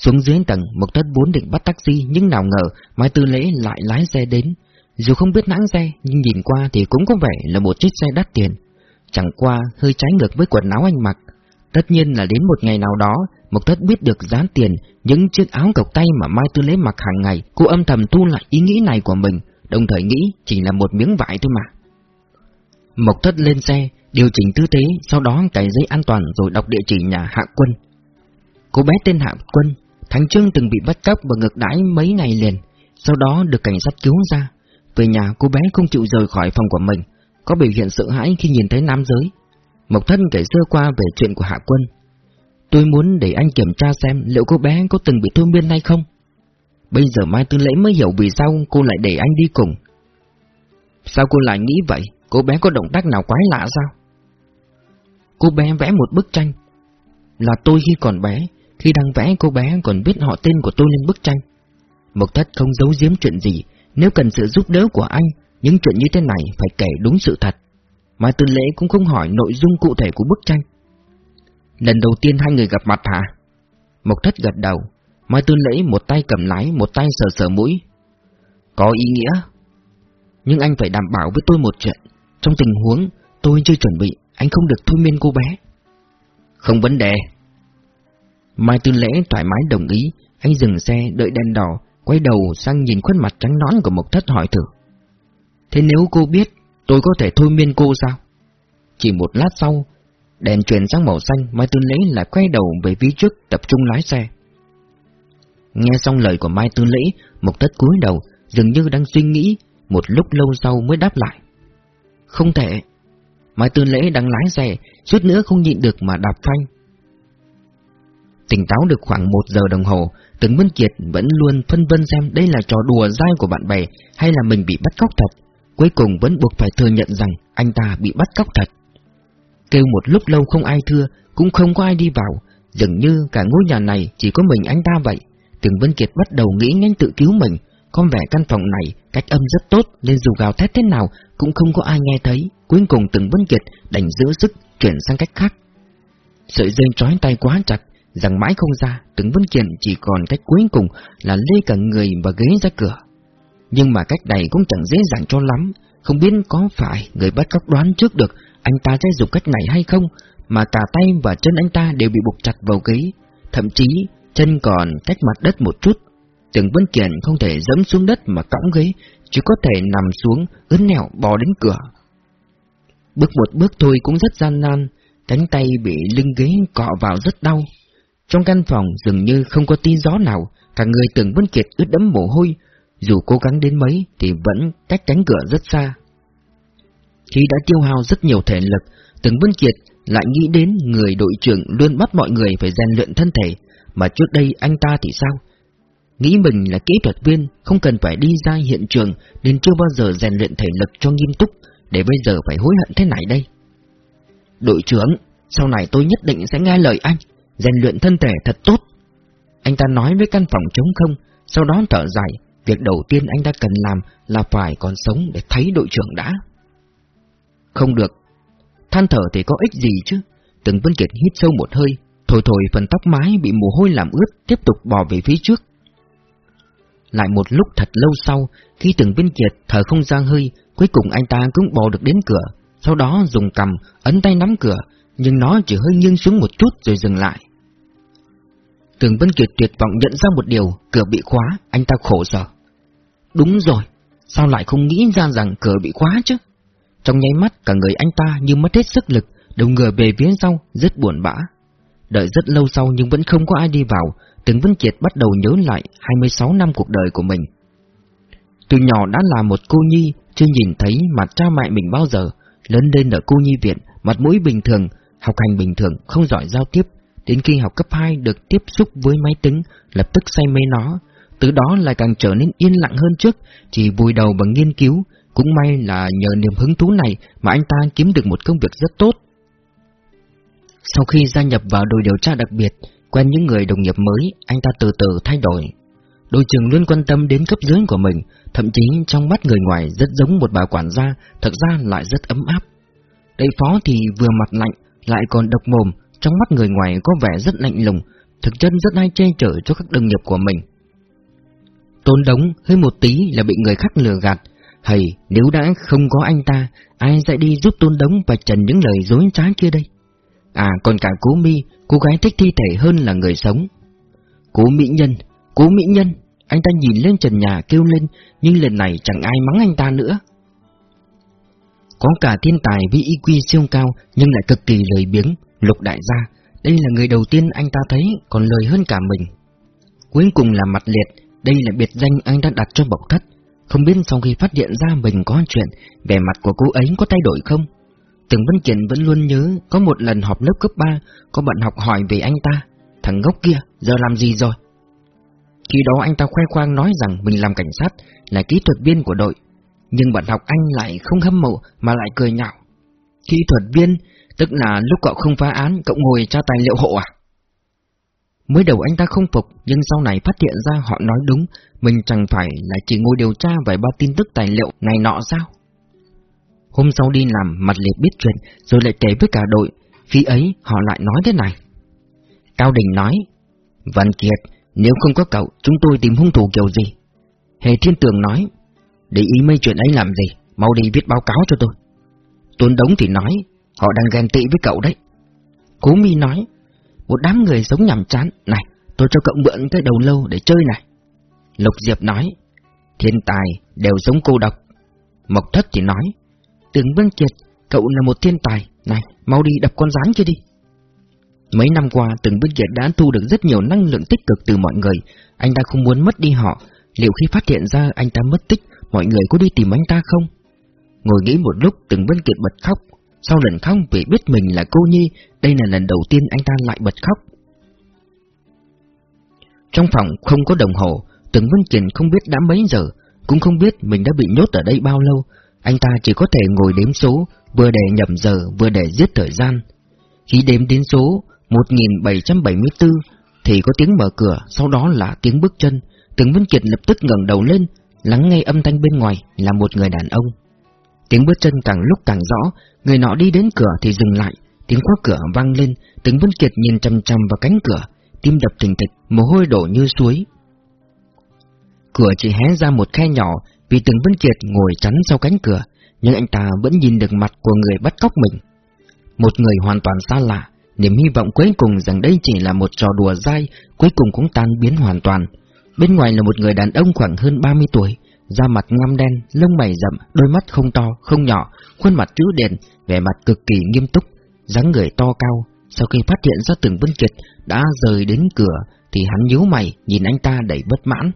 Xuống dưới tầng, Mộc Tất vốn định bắt taxi nhưng nào ngờ Mai Tư Lễ lại lái xe đến. Dù không biết hãng xe nhưng nhìn qua thì cũng có vẻ là một chiếc xe đắt tiền. Chẳng qua hơi trái ngược với quần áo anh mặc. Tất nhiên là đến một ngày nào đó, Mộc Thất biết được giá tiền những chiếc áo cộc tay mà Mai Tư Lễ mặc hàng ngày, cô âm thầm thu lại ý nghĩ này của mình, đồng thời nghĩ chỉ là một miếng vải thôi mà. Mộc Thất lên xe, điều chỉnh tư thế, sau đó cài dây an toàn rồi đọc địa chỉ nhà Hạ Quân. Cô bé tên Hạ Quân, tháng Trương từng bị bắt cóc và ngược đãi mấy ngày liền, sau đó được cảnh sát cứu ra. Về nhà cô bé không chịu rời khỏi phòng của mình, có biểu hiện sợ hãi khi nhìn thấy nam giới. Mộc Thất kể sơ qua về chuyện của Hạ Quân. Tôi muốn để anh kiểm tra xem liệu cô bé có từng bị thôi miên hay không. Bây giờ Mai Tư Lễ mới hiểu vì sao cô lại để anh đi cùng. Sao cô lại nghĩ vậy? Cô bé có động tác nào quái lạ sao? Cô bé vẽ một bức tranh. Là tôi khi còn bé, khi đang vẽ cô bé còn biết họ tên của tôi lên bức tranh. Mộc Thất không giấu giếm chuyện gì, nếu cần sự giúp đỡ của anh, những chuyện như thế này phải kể đúng sự thật. Mai Tư Lễ cũng không hỏi nội dung cụ thể của bức tranh. Lần đầu tiên hai người gặp mặt hả? Mộc Thất gật đầu, Mai Tư Lễ một tay cầm lái, một tay sờ sờ mũi. Có ý nghĩa. Nhưng anh phải đảm bảo với tôi một chuyện. Trong tình huống tôi chưa chuẩn bị, anh không được thôi miên cô bé. Không vấn đề. Mai Tư Lễ thoải mái đồng ý, anh dừng xe đợi đèn đỏ, quay đầu sang nhìn khuôn mặt trắng nõn của Mộc Thất hỏi thử. Thế nếu cô biết, tôi có thể thôi miên cô sao? Chỉ một lát sau, đèn chuyển sang màu xanh, Mai Tư Lễ lại quay đầu về phía trước tập trung lái xe. Nghe xong lời của Mai Tư Lễ, Mộc Thất cúi đầu, dường như đang suy nghĩ, một lúc lâu sau mới đáp lại. Không thể. Mai Tư Lễ đang lái xe, suốt nữa không nhịn được mà đạp phanh. Tỉnh táo được khoảng một giờ đồng hồ, Tướng Vân Kiệt vẫn luôn phân vân xem đây là trò đùa dai của bạn bè hay là mình bị bắt cóc thật. Cuối cùng vẫn buộc phải thừa nhận rằng anh ta bị bắt cóc thật. Kêu một lúc lâu không ai thưa, cũng không có ai đi vào, dường như cả ngôi nhà này chỉ có mình anh ta vậy. Tướng Vân Kiệt bắt đầu nghĩ nhanh tự cứu mình, con vẻ căn phòng này cách âm rất tốt nên dù gào thét thế nào cũng không có ai nghe thấy. Cuối cùng Tướng Vân Kiệt đành giữ sức chuyển sang cách khác. Sợi dây trói tay quá chặt, rằng mãi không ra, tướng Vân kiệt chỉ còn cách cuối cùng là lê cả người và ghế ra cửa. Nhưng mà cách này cũng chẳng dễ dàng cho lắm, không biết có phải người bắt cóc đoán trước được anh ta sẽ dùng cách này hay không, mà cả tay và chân anh ta đều bị buộc chặt vào ghế, thậm chí chân còn cách mặt đất một chút. Tưởng Vân Kiền không thể dẫm xuống đất mà cõng ghế, chỉ có thể nằm xuống, ướn nẻo bò đến cửa. Bước một bước thôi cũng rất gian nan, cánh tay bị lưng ghế cọ vào rất đau. Trong căn phòng dường như không có tí gió nào, cả người Tưởng Vân Kiệt ướt đẫm mồ hôi, dù cố gắng đến mấy thì vẫn cách cánh cửa rất xa. Khi đã tiêu hao rất nhiều thể lực, Tưởng Vân Kiệt lại nghĩ đến người đội trưởng luôn bắt mọi người phải rèn luyện thân thể, mà trước đây anh ta thì sao? Nghĩ mình là kỹ thuật viên, không cần phải đi ra hiện trường nên chưa bao giờ rèn luyện thể lực cho nghiêm túc, để bây giờ phải hối hận thế này đây. Đội trưởng, sau này tôi nhất định sẽ nghe lời anh, rèn luyện thân thể thật tốt. Anh ta nói với căn phòng trống không, sau đó thở dài, việc đầu tiên anh ta cần làm là phải còn sống để thấy đội trưởng đã. Không được, than thở thì có ích gì chứ, từng Vân Kiệt hít sâu một hơi, thổi thổi phần tóc mái bị mồ hôi làm ướt, tiếp tục bò về phía trước. Lại một lúc thật lâu sau, khi từng viên Kiệt thở không ra hơi, cuối cùng anh ta cũng bò được đến cửa, sau đó dùng cầm ấn tay nắm cửa, nhưng nó chỉ hơi nghiêng xuống một chút rồi dừng lại. Tường Vân Kiệt tuyệt vọng nhận ra một điều, cửa bị khóa, anh ta khổ sở. Đúng rồi, sao lại không nghĩ ra rằng cửa bị khóa chứ? Trong nháy mắt cả người anh ta như mất hết sức lực, đầu ngửa về phía sau, rất buồn bã. Đợi rất lâu sau nhưng vẫn không có ai đi vào, Tưởng Vân Kiệt bắt đầu nhớ lại 26 năm cuộc đời của mình. Từ nhỏ đã là một cô nhi, chưa nhìn thấy mặt cha mẹ mình bao giờ, lớn lên ở cô nhi viện, mặt mũi bình thường, học hành bình thường, không giỏi giao tiếp, đến khi học cấp 2 được tiếp xúc với máy tính, lập tức say mê nó, từ đó lại càng trở nên yên lặng hơn trước, chỉ vùi đầu bằng nghiên cứu, cũng may là nhờ niềm hứng thú này mà anh ta kiếm được một công việc rất tốt. Sau khi gia nhập vào đội điều tra đặc biệt, quen những người đồng nghiệp mới, anh ta từ từ thay đổi. Đội trưởng luôn quan tâm đến cấp dưới của mình, thậm chí trong mắt người ngoài rất giống một bà quản gia, thật ra lại rất ấm áp. đại phó thì vừa mặt lạnh, lại còn độc mồm, trong mắt người ngoài có vẻ rất lạnh lùng, thực chân rất hay che chở cho các đồng nghiệp của mình. Tôn đống hơi một tí là bị người khác lừa gạt, hầy nếu đã không có anh ta, ai sẽ đi giúp tôn đống và trần những lời dối trá kia đây? À còn cả cố mi, cô gái thích thi thể hơn là người sống. Cố mỹ nhân, cố mỹ nhân, anh ta nhìn lên trần nhà kêu lên, nhưng lần này chẳng ai mắng anh ta nữa. Có cả thiên tài với IQ siêu cao nhưng lại cực kỳ lười biếng, lục đại gia, đây là người đầu tiên anh ta thấy còn lời hơn cả mình. Cuối cùng là mặt liệt, đây là biệt danh anh ta đặt cho bộc thất. Không biết sau khi phát hiện ra mình có chuyện, vẻ mặt của cô ấy có thay đổi không? Từng Vân Kiện vẫn luôn nhớ có một lần họp lớp cấp 3, có bạn học hỏi về anh ta. Thằng ngốc kia, giờ làm gì rồi? Khi đó anh ta khoe khoang nói rằng mình làm cảnh sát, là kỹ thuật viên của đội. Nhưng bạn học anh lại không hâm mộ mà lại cười nhạo. Kỹ thuật viên, tức là lúc cậu không phá án, cậu ngồi tra tài liệu hộ à? Mới đầu anh ta không phục, nhưng sau này phát hiện ra họ nói đúng, mình chẳng phải là chỉ ngồi điều tra vài ba tin tức tài liệu này nọ sao? Hôm sau đi làm, mặt liệt biết chuyện, rồi lại kể với cả đội, khi ấy họ lại nói thế này. Cao Đình nói, Văn Kiệt, nếu không có cậu, chúng tôi tìm hung thủ kiểu gì? Hề Thiên Tường nói, để ý mấy chuyện ấy làm gì, mau đi viết báo cáo cho tôi. tuấn Đống thì nói, họ đang ghen tị với cậu đấy. Cố Mi nói, một đám người sống nhằm chán, này, tôi cho cậu mượn cái đầu lâu để chơi này. Lục Diệp nói, thiên tài đều sống cô độc. Mộc Thất thì nói, Tưởng Vân Kiệt, cậu là một thiên tài, này, mau đi đập con rắn kia đi. Mấy năm qua, Tưởng Vân Kiệt đã thu được rất nhiều năng lượng tích cực từ mọi người, anh ta không muốn mất đi họ, liệu khi phát hiện ra anh ta mất tích, mọi người có đi tìm anh ta không? Ngồi nghĩ một lúc, Tưởng Vân Kiệt bật khóc, sau lần khóc vì biết mình là cô nhi, đây là lần đầu tiên anh ta lại bật khóc. Trong phòng không có đồng hồ, Tưởng Vân Kiệt không biết đã mấy giờ, cũng không biết mình đã bị nhốt ở đây bao lâu, anh ta chỉ có thể ngồi đếm số, vừa để nhầm giờ, vừa để giết thời gian. Khi đếm đến số 1774 thì có tiếng mở cửa, sau đó là tiếng bước chân. Từng Vân Kiệt lập tức ngẩng đầu lên, lắng nghe âm thanh bên ngoài là một người đàn ông. Tiếng bước chân càng lúc càng rõ, người nọ đi đến cửa thì dừng lại, tiếng khóa cửa vang lên, Từng Vân Kiệt nhìn chăm chăm vào cánh cửa, tim đập thình thịch, mồ hôi đổ như suối. Cửa chỉ hé ra một khe nhỏ, vì Từng Vân Kiệt ngồi chắn sau cánh cửa, nhưng anh ta vẫn nhìn được mặt của người bắt cóc mình. Một người hoàn toàn xa lạ, niềm hy vọng cuối cùng rằng đây chỉ là một trò đùa dai, cuối cùng cũng tan biến hoàn toàn. Bên ngoài là một người đàn ông khoảng hơn 30 tuổi, da mặt ngăm đen, lông mày rậm, đôi mắt không to, không nhỏ, khuôn mặt trữ đèn, vẻ mặt cực kỳ nghiêm túc, dáng người to cao. Sau khi phát hiện ra Từng Vân Kiệt đã rời đến cửa, thì hắn nhíu mày, nhìn anh ta đầy bất mãn.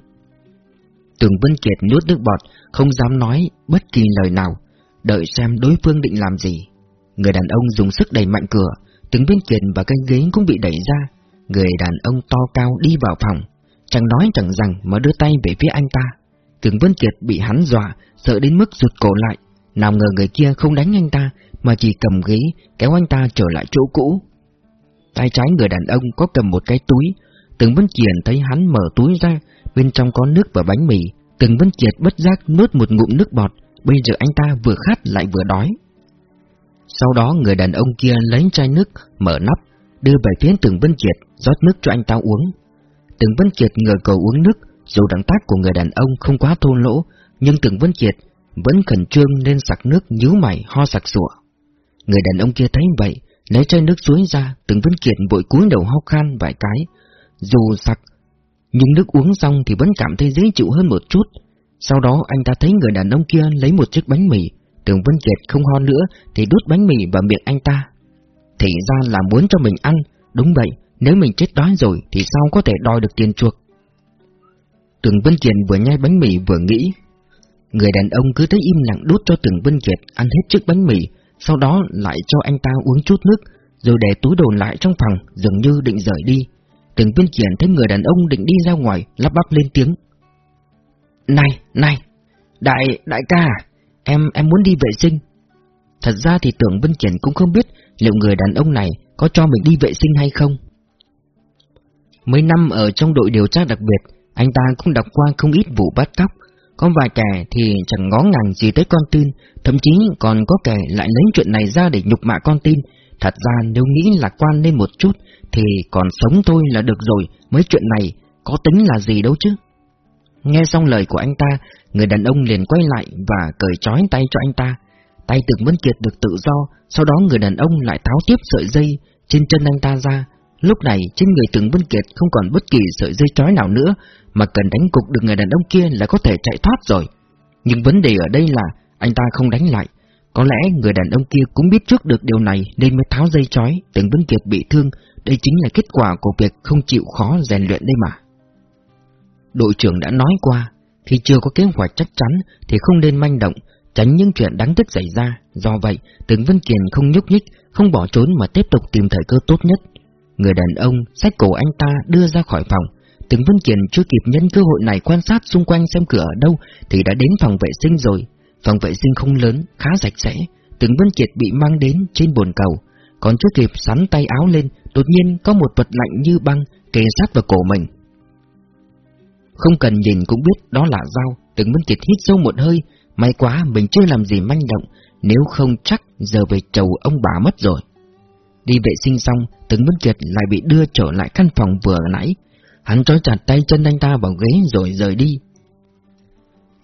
Tưởng Vân Kiệt nuốt nước bọt, không dám nói bất kỳ lời nào, đợi xem đối phương định làm gì. Người đàn ông dùng sức đẩy mạnh cửa, Tưởng Vân Kiệt và cái ghế cũng bị đẩy ra. Người đàn ông to cao đi vào phòng, chẳng nói chẳng rằng mà đưa tay về phía anh ta. Tưởng Vân Kiệt bị hắn dọa, sợ đến mức rụt cổ lại. Nào ngờ người kia không đánh anh ta, mà chỉ cầm ghế, kéo anh ta trở lại chỗ cũ. Tay trái người đàn ông có cầm một cái túi, Tưởng Vân Kiệt thấy hắn mở túi ra, bên trong có nước và bánh mì. Từng Vân Kiệt bất giác nuốt một ngụm nước bọt, bây giờ anh ta vừa khát lại vừa đói. Sau đó người đàn ông kia lấy chai nước, mở nắp, đưa về phía từng Vân Kiệt, rót nước cho anh ta uống. Từng Vân Kiệt ngờ cầu uống nước, dù động tác của người đàn ông không quá thô lỗ, nhưng từng Vân Kiệt vẫn khẩn trương nên sặc nước nhíu mày ho sặc sụa. Người đàn ông kia thấy vậy, lấy chai nước suối ra, từng Vân Kiệt vội cúi đầu ho khan vài cái. Dù sặc, nhưng nước uống xong thì vẫn cảm thấy dễ chịu hơn một chút. Sau đó anh ta thấy người đàn ông kia lấy một chiếc bánh mì, Tưởng Vân Kiệt không ho nữa thì đút bánh mì vào miệng anh ta. Thì ra là muốn cho mình ăn, đúng vậy, nếu mình chết đói rồi thì sao có thể đòi được tiền chuộc. Tưởng Vân Kiệt vừa nhai bánh mì vừa nghĩ. Người đàn ông cứ thấy im lặng đút cho Tưởng Vân Kiệt ăn hết chiếc bánh mì, sau đó lại cho anh ta uống chút nước, rồi để túi đồ lại trong phòng, dường như định rời đi từng Vân triển thấy người đàn ông định đi ra ngoài, lắp bắp lên tiếng. Này, này, đại, đại ca à, em, em muốn đi vệ sinh. Thật ra thì tưởng Vân triển cũng không biết liệu người đàn ông này có cho mình đi vệ sinh hay không. Mấy năm ở trong đội điều tra đặc biệt, anh ta cũng đọc qua không ít vụ bắt cóc, có vài kẻ thì chẳng ngó ngàng gì tới con tin, thậm chí còn có kẻ lại lấy chuyện này ra để nhục mạ con tin. Thật ra nếu nghĩ lạc quan lên một chút thì còn sống thôi là được rồi, mấy chuyện này có tính là gì đâu chứ. Nghe xong lời của anh ta, người đàn ông liền quay lại và cởi trói tay cho anh ta. Tay tưởng Vân Kiệt được tự do, sau đó người đàn ông lại tháo tiếp sợi dây trên chân anh ta ra. Lúc này trên người tưởng Vân Kiệt không còn bất kỳ sợi dây trói nào nữa, mà cần đánh cục được người đàn ông kia là có thể chạy thoát rồi. Nhưng vấn đề ở đây là anh ta không đánh lại. Có lẽ người đàn ông kia cũng biết trước được điều này nên mới tháo dây chói. tưởng Vấn Kiệt bị thương, đây chính là kết quả của việc không chịu khó rèn luyện đây mà. Đội trưởng đã nói qua, khi chưa có kế hoạch chắc chắn thì không nên manh động, tránh những chuyện đáng tiếc xảy ra. Do vậy, Tưởng Vân Kiền không nhúc nhích, không bỏ trốn mà tiếp tục tìm thời cơ tốt nhất. Người đàn ông sách cổ anh ta đưa ra khỏi phòng, Tưởng Vân Kiền chưa kịp nhân cơ hội này quan sát xung quanh xem cửa ở đâu thì đã đến phòng vệ sinh rồi. Phòng vệ sinh không lớn, khá sạch sẽ. Từng Vân Kiệt bị mang đến trên bồn cầu. Còn chưa kịp sắn tay áo lên, đột nhiên có một vật lạnh như băng kề sát vào cổ mình. Không cần nhìn cũng biết đó là dao. Từng Vân Kiệt hít sâu một hơi. May quá mình chưa làm gì manh động, nếu không chắc giờ về chầu ông bà mất rồi. Đi vệ sinh xong, từng Vân Kiệt lại bị đưa trở lại căn phòng vừa nãy. Hắn trói chặt tay chân anh ta vào ghế rồi rời đi.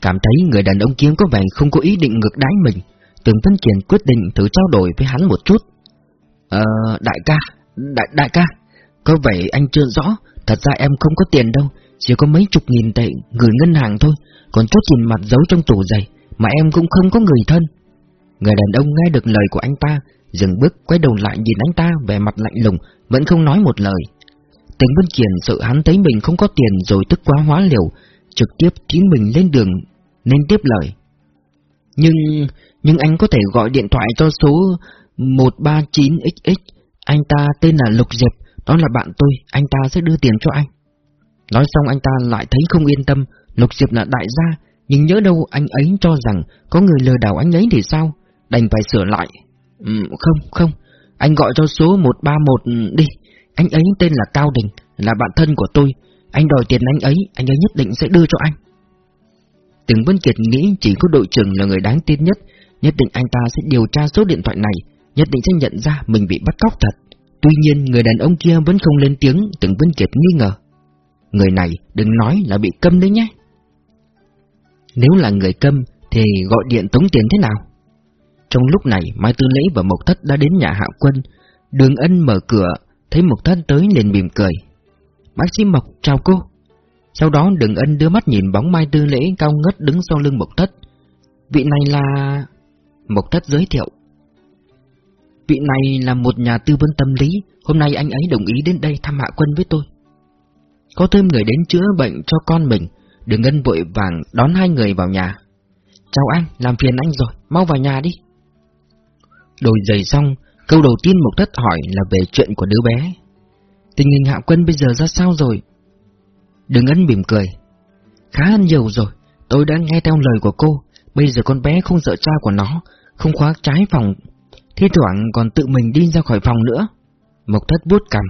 Cảm thấy người đàn ông kia có vẻ không có ý định ngược đáy mình, Tưởng tân Kiền quyết định thử trao đổi với hắn một chút. Ờ, đại ca, đại, đại ca, có vẻ anh chưa rõ, thật ra em không có tiền đâu, chỉ có mấy chục nghìn tệ gửi ngân hàng thôi, còn chút tiền mặt giấu trong tủ giày, mà em cũng không có người thân. Người đàn ông nghe được lời của anh ta, dừng bước quay đầu lại nhìn anh ta vẻ mặt lạnh lùng, vẫn không nói một lời. Tống Vân Kiền sợ hắn thấy mình không có tiền rồi tức quá hóa liều, trực tiếp chính mình lên đường nên tiếp lời. Nhưng, nhưng anh có thể gọi điện thoại cho số 139XX, anh ta tên là Lục Diệp, đó là bạn tôi, anh ta sẽ đưa tiền cho anh. Nói xong anh ta lại thấy không yên tâm, Lục Diệp là đại gia, nhưng nhớ đâu anh ấy cho rằng có người lừa đảo anh ấy thì sao, đành phải sửa lại. Ừ, không, không, anh gọi cho số 131 đi, anh ấy tên là Cao Đình, là bạn thân của tôi. Anh đòi tiền anh ấy, anh ấy nhất định sẽ đưa cho anh. Từng Vân Kiệt nghĩ chỉ có đội trưởng là người đáng tin nhất, nhất định anh ta sẽ điều tra số điện thoại này, nhất định sẽ nhận ra mình bị bắt cóc thật. Tuy nhiên người đàn ông kia vẫn không lên tiếng, Từng Vân Kiệt nghi ngờ. Người này đừng nói là bị câm đấy nhé. Nếu là người câm thì gọi điện tống tiền thế nào? Trong lúc này Mai Tư Lễ và Mộc Thất đã đến nhà Hạ Quân Đường ân mở cửa Thấy Mộc Thất tới liền mỉm cười Bác sĩ Mộc chào cô. Sau đó Đường ân đưa mắt nhìn bóng Mai Tư Lễ cao ngất đứng sau lưng Mộc Thất. Vị này là... Mộc Thất giới thiệu. Vị này là một nhà tư vấn tâm lý. Hôm nay anh ấy đồng ý đến đây thăm Hạ Quân với tôi. Có thêm người đến chữa bệnh cho con mình. Đường ân vội vàng đón hai người vào nhà. Chào anh, làm phiền anh rồi, mau vào nhà đi. Đổi giày xong, câu đầu tiên Mộc Thất hỏi là về chuyện của đứa bé. Tình hình Hạ Quân bây giờ ra sao rồi? Đừng ấn mỉm cười. Khá ăn nhiều rồi, tôi đã nghe theo lời của cô. Bây giờ con bé không sợ cha của nó, không khóa trái phòng, thi thoảng còn tự mình đi ra khỏi phòng nữa. Mộc Thất bút cầm,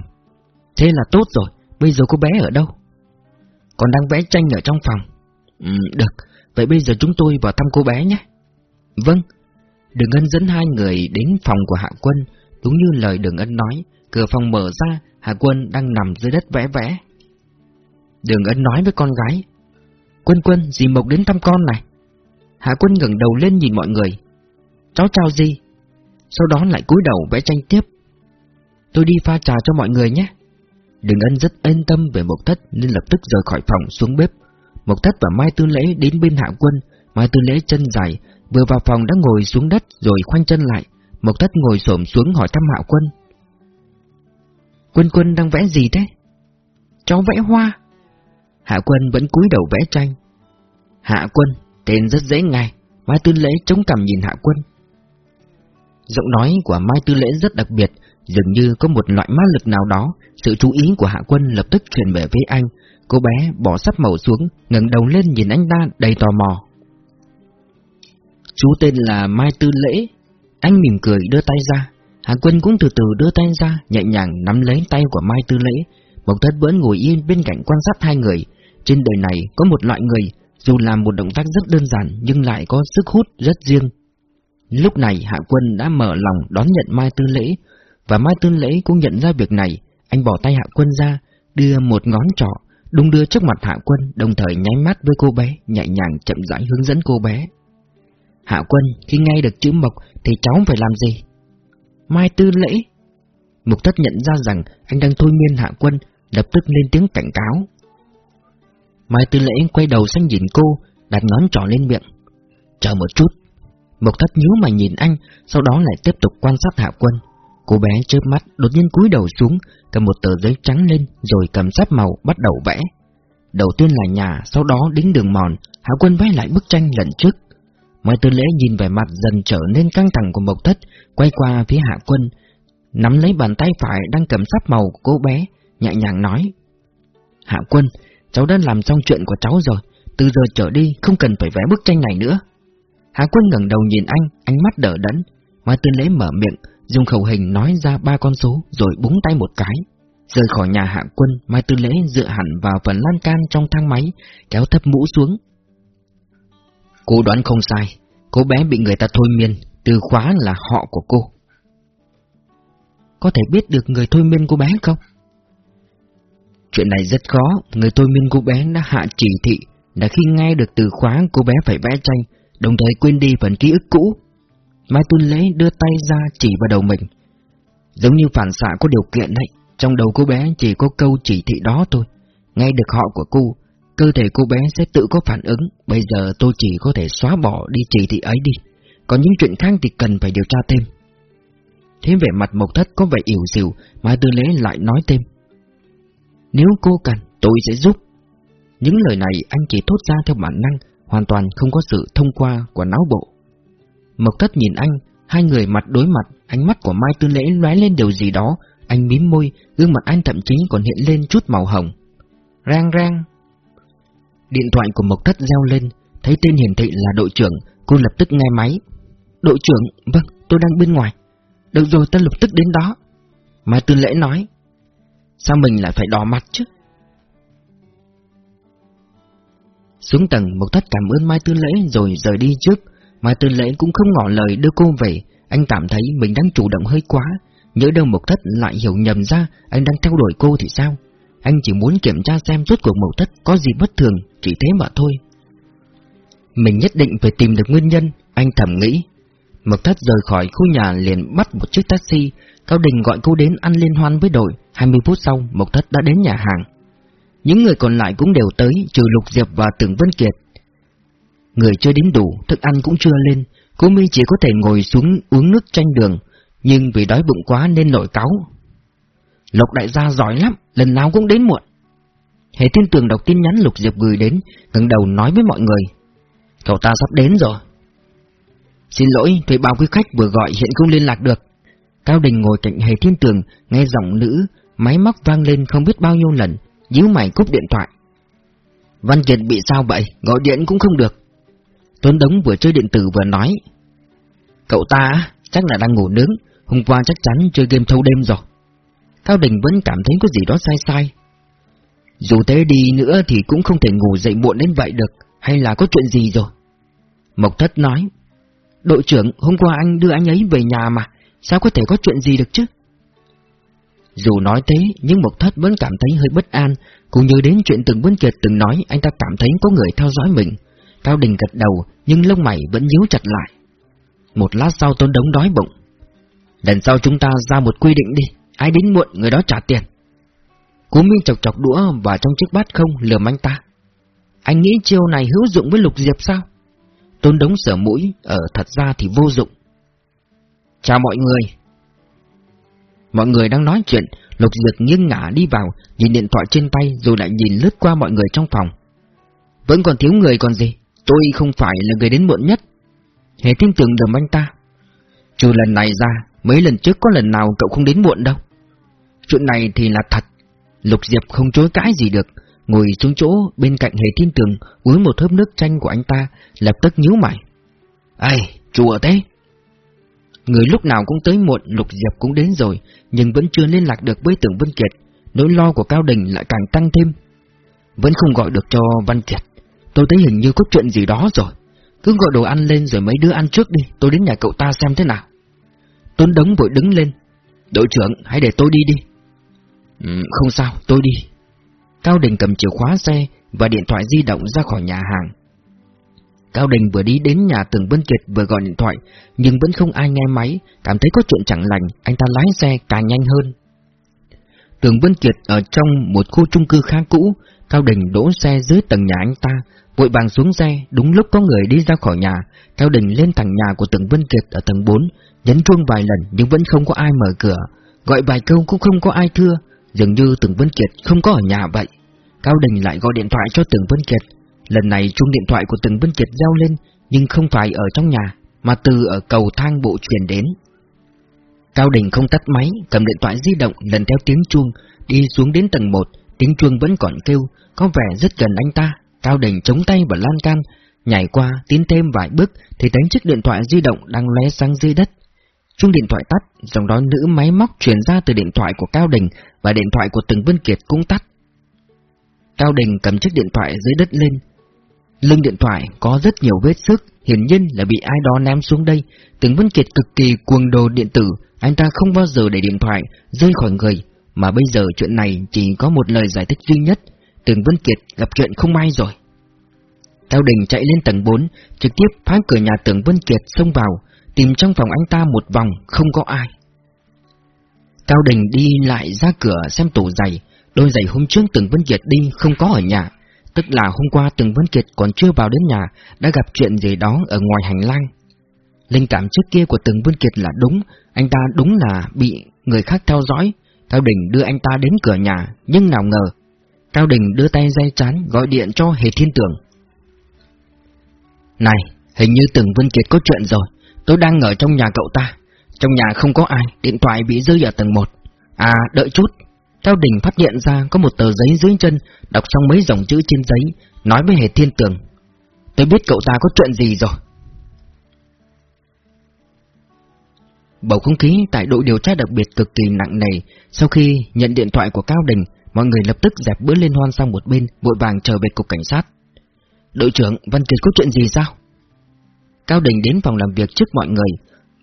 Thế là tốt rồi, bây giờ cô bé ở đâu? Còn đang vẽ tranh ở trong phòng. Ừ, được, vậy bây giờ chúng tôi vào thăm cô bé nhé. Vâng, Đường Ân dẫn hai người đến phòng của Hạ Quân, đúng như lời Đường Ân nói, cửa phòng mở ra, Hạ Quân đang nằm dưới đất vẽ vẽ. Đường Ân nói với con gái, Quân Quân, dì Mộc đến thăm con này. Hạ Quân ngẩng đầu lên nhìn mọi người. Cháu chào gì? Sau đó lại cúi đầu vẽ tranh tiếp. Tôi đi pha trà cho mọi người nhé. Đường Ân rất yên tâm về Mộc Thất nên lập tức rời khỏi phòng xuống bếp. Mộc Thất và Mai Tư Lễ đến bên Hạ Quân, Mai Tư Lễ chân dài, Vừa vào phòng đã ngồi xuống đất rồi khoanh chân lại Mộc thất ngồi xổm xuống hỏi thăm hạ Quân Quân Quân đang vẽ gì thế? Cháu vẽ hoa. Hạ Quân vẫn cúi đầu vẽ tranh. Hạ Quân, tên rất dễ ngay Mai Tư Lễ chống cằm nhìn Hạ Quân. Giọng nói của Mai Tư Lễ rất đặc biệt Dường như có một loại ma lực nào đó. Sự chú ý của Hạ Quân lập tức chuyển về với anh. Cô bé bỏ sắp màu xuống ngẩng đầu lên nhìn anh ta đầy tò mò. Chú tên là Mai Tư Lễ. Anh mỉm cười đưa tay ra. Hạ Quân cũng từ từ đưa tay ra Nhẹ nhàng nắm lấy tay của Mai Tư Lễ. Mộc Thất vẫn ngồi yên bên cạnh quan sát hai người. Trên đời này có một loại người Dù làm một động tác rất đơn giản Nhưng lại có sức hút rất riêng. Lúc này Hạ Quân đã mở lòng đón nhận Mai Tư Lễ Và Mai Tư Lễ cũng nhận ra việc này. Anh bỏ tay Hạ Quân ra Đưa một ngón trỏ Đung đưa trước mặt Hạ Quân Đồng thời nháy mắt với cô bé Nhẹ nhàng chậm rãi hướng dẫn cô bé. Hạ quân, khi nghe được chữ Mộc thì cháu phải làm gì? Mai tư lễ. Mục thất nhận ra rằng anh đang thôi miên hạ quân, lập tức lên tiếng cảnh cáo. Mai tư lễ quay đầu sang nhìn cô, đặt ngón trỏ lên miệng. Chờ một chút. Mục thất nhíu mà nhìn anh, sau đó lại tiếp tục quan sát hạ quân. Cô bé chớp mắt, đột nhiên cúi đầu xuống, cầm một tờ giấy trắng lên, rồi cầm sáp màu bắt đầu vẽ. Đầu tiên là nhà, sau đó đến đường mòn, Hạ Quân vẽ lại bức tranh lần trước. Mai Tư Lễ nhìn vẻ mặt dần trở nên căng thẳng của Mộc Thất, quay qua phía Hạ Quân, nắm lấy bàn tay phải đang cầm sắp màu của cô bé, nhẹ nhàng nói. Hạ Quân, cháu đã làm xong chuyện của cháu rồi, từ giờ trở đi không cần phải vẽ bức tranh này nữa. Hạ Quân ngẩng đầu nhìn anh, ánh mắt đỡ đẫn. Mai Tư Lễ mở miệng, dùng khẩu hình nói ra ba con số rồi búng tay một cái. Rời khỏi nhà Hạ Quân, Mai Tư Lễ dựa hẳn vào phần lan can trong thang máy, kéo thấp mũ xuống, Cô đoán không sai, cô bé bị người ta thôi miên, từ khóa là họ của cô. Có thể biết được người thôi miên cô bé không? Chuyện này rất khó, người thôi miên cô bé đã hạ chỉ thị là khi nghe được từ khóa cô bé phải vẽ tranh, đồng thời quên đi phần ký ức cũ. Mai Tuân Lễ đưa tay ra chỉ vào đầu mình. Giống như phản xạ có điều kiện đấy, trong đầu cô bé chỉ có câu chỉ thị đó thôi. Nghe được họ của cô, cơ thể cô bé sẽ tự có phản ứng, bây giờ tôi chỉ có thể xóa bỏ đi chỉ thị ấy đi, còn những chuyện khác thì cần phải điều tra thêm. Thế vẻ mặt Mộc Thất có vẻ ỉu xìu, Mai Tư Lễ lại nói thêm. Nếu cô cần, tôi sẽ giúp. Những lời này anh chỉ thốt ra theo bản năng, hoàn toàn không có sự thông qua của não bộ. Mộc Thất nhìn anh, hai người mặt đối mặt, ánh mắt của Mai Tư Lễ lóe lên điều gì đó, anh mím môi, gương mặt anh thậm chí còn hiện lên chút màu hồng. Rang rang, Điện thoại của Mộc Thất reo lên, thấy tên hiển thị là đội trưởng, cô lập tức nghe máy. Đội trưởng, vâng, tôi đang bên ngoài. Được rồi, ta lập tức đến đó. Mai Tư Lễ nói. Sao mình lại phải đỏ mặt chứ? Xuống tầng, Mộc Thất cảm ơn Mai Tư Lễ rồi rời đi trước. Mai Tư Lễ cũng không ngỏ lời đưa cô về, anh cảm thấy mình đang chủ động hơi quá. Nhớ đâu Mộc Thất lại hiểu nhầm ra anh đang theo đuổi cô thì sao? Anh chỉ muốn kiểm tra xem rốt cuộc mẫu Thất có gì bất thường, chỉ thế mà thôi. Mình nhất định phải tìm được nguyên nhân, anh thầm nghĩ. Mộc thất rời khỏi khu nhà liền bắt một chiếc taxi, Cao Đình gọi cô đến ăn liên hoan với đội, 20 phút sau Mộc thất đã đến nhà hàng. Những người còn lại cũng đều tới, trừ Lục Diệp và Tưởng Vân Kiệt. Người chưa đến đủ, thức ăn cũng chưa lên, cô My chỉ có thể ngồi xuống uống nước chanh đường, nhưng vì đói bụng quá nên nổi cáo Lộc đại gia giỏi lắm, lần nào cũng đến muộn. Hề thiên tường đọc tin nhắn Lục Diệp gửi đến, ngẩng đầu nói với mọi người. Cậu ta sắp đến rồi. Xin lỗi, thuê bao quý khách vừa gọi hiện không liên lạc được. Cao Đình ngồi cạnh Hề Thiên Tường, nghe giọng nữ, máy móc vang lên không biết bao nhiêu lần, díu mày cúp điện thoại. Văn Kiệt bị sao vậy, gọi điện cũng không được. Tuấn Đống vừa chơi điện tử vừa nói. Cậu ta chắc là đang ngủ nướng, hôm qua chắc chắn chơi game thâu đêm rồi. Cao Đình vẫn cảm thấy có gì đó sai sai. Dù thế đi nữa thì cũng không thể ngủ dậy muộn đến vậy được, hay là có chuyện gì rồi? Mộc Thất nói, đội trưởng hôm qua anh đưa anh ấy về nhà mà, sao có thể có chuyện gì được chứ? Dù nói thế, nhưng Mộc Thất vẫn cảm thấy hơi bất an, cũng như đến chuyện từng Vân Kiệt từng nói anh ta cảm thấy có người theo dõi mình. Cao Đình gật đầu, nhưng lông mày vẫn nhíu chặt lại. Một lát sau Tôn Đống đói bụng. Lần sau chúng ta ra một quy định đi, ai đến muộn người đó trả tiền. Cú Minh chọc chọc đũa vào trong chiếc bát không lườm anh ta. Anh nghĩ chiêu này hữu dụng với Lục Diệp sao? Tôn Đống sở mũi, ở thật ra thì vô dụng. Chào mọi người. Mọi người đang nói chuyện, Lục Diệp nghiêng ngả đi vào, nhìn điện thoại trên tay rồi lại nhìn lướt qua mọi người trong phòng. Vẫn còn thiếu người còn gì, tôi không phải là người đến muộn nhất. Hề tin tưởng đầm anh ta. Trừ lần này ra, mấy lần trước có lần nào cậu không đến muộn đâu. Chuyện này thì là thật. Lục Diệp không chối cãi gì được, ngồi xuống chỗ bên cạnh hệ Thiên Tường uống một hớp nước chanh của anh ta, lập tức nhíu mày. Ai, chùa thế? Người lúc nào cũng tới muộn, Lục Diệp cũng đến rồi, nhưng vẫn chưa liên lạc được với Tưởng Vân Kiệt, nỗi lo của Cao Đình lại càng tăng thêm. Vẫn không gọi được cho Văn Kiệt, tôi thấy hình như có chuyện gì đó rồi. Cứ gọi đồ ăn lên rồi mấy đứa ăn trước đi, tôi đến nhà cậu ta xem thế nào. Tuấn Đống vội đứng lên. Đội trưởng, hãy để tôi đi đi. Ừ, không sao, tôi đi. Cao Đình cầm chìa khóa xe và điện thoại di động ra khỏi nhà hàng. Cao Đình vừa đi đến nhà Tường Vân Kiệt vừa gọi điện thoại, nhưng vẫn không ai nghe máy, cảm thấy có chuyện chẳng lành, anh ta lái xe càng nhanh hơn. Tường Vân Kiệt ở trong một khu chung cư khá cũ, Cao Đình đỗ xe dưới tầng nhà anh ta, vội vàng xuống xe, đúng lúc có người đi ra khỏi nhà, Cao Đình lên thẳng nhà của Tường Vân Kiệt ở tầng 4, nhấn chuông vài lần nhưng vẫn không có ai mở cửa, gọi vài câu cũng không có ai thưa, dường như Tưởng Vân Kiệt không có ở nhà vậy. Cao Đình lại gọi điện thoại cho Tưởng Vân Kiệt, lần này chuông điện thoại của Tưởng Vân Kiệt reo lên, nhưng không phải ở trong nhà, mà từ ở cầu thang bộ truyền đến. Cao Đình không tắt máy, cầm điện thoại di động lần theo tiếng chuông, đi xuống đến tầng 1, tiếng chuông vẫn còn kêu, có vẻ rất gần anh ta. Cao Đình chống tay vào lan can, nhảy qua, tiến thêm vài bước thì thấy chiếc điện thoại di động đang lóe sáng dưới đất. Chuông điện thoại tắt, dòng đó nữ máy móc truyền ra từ điện thoại của Cao Đình và điện thoại của Từng Vân Kiệt cũng tắt. Cao Đình cầm chiếc điện thoại dưới đất lên. Lưng điện thoại có rất nhiều vết sức, hiển nhiên là bị ai đó ném xuống đây. Từng Vân Kiệt cực kỳ cuồng đồ điện tử, anh ta không bao giờ để điện thoại rơi khỏi người, mà bây giờ chuyện này chỉ có một lời giải thích duy nhất, Từng Vân Kiệt gặp chuyện không may rồi. Cao Đình chạy lên tầng 4, trực tiếp phá cửa nhà Tưởng Vân Kiệt xông vào, tìm trong phòng anh ta một vòng, không có ai. Cao Đình đi lại ra cửa xem tủ giày, đôi giày hôm trước từng Vân Kiệt đi không có ở nhà, tức là hôm qua từng Vân Kiệt còn chưa vào đến nhà, đã gặp chuyện gì đó ở ngoài hành lang. Linh cảm trước kia của từng Vân Kiệt là đúng, anh ta đúng là bị người khác theo dõi. Cao Đình đưa anh ta đến cửa nhà, nhưng nào ngờ. Cao Đình đưa tay dây chán gọi điện cho Hề Thiên Tưởng. Này, hình như từng Vân Kiệt có chuyện rồi. Tôi đang ở trong nhà cậu ta. Trong nhà không có ai, điện thoại bị rơi ở tầng 1. À, đợi chút. Cao Đình phát hiện ra có một tờ giấy dưới chân, đọc xong mấy dòng chữ trên giấy, nói với Hề Thiên Tường. Tôi biết cậu ta có chuyện gì rồi. Bầu không khí tại đội điều tra đặc biệt cực kỳ nặng nề, sau khi nhận điện thoại của Cao Đình, mọi người lập tức dẹp bữa liên hoan sang một bên, vội vàng trở về cục cảnh sát. Đội trưởng, Văn Kiệt có chuyện gì sao? Cao Đình đến phòng làm việc trước mọi người.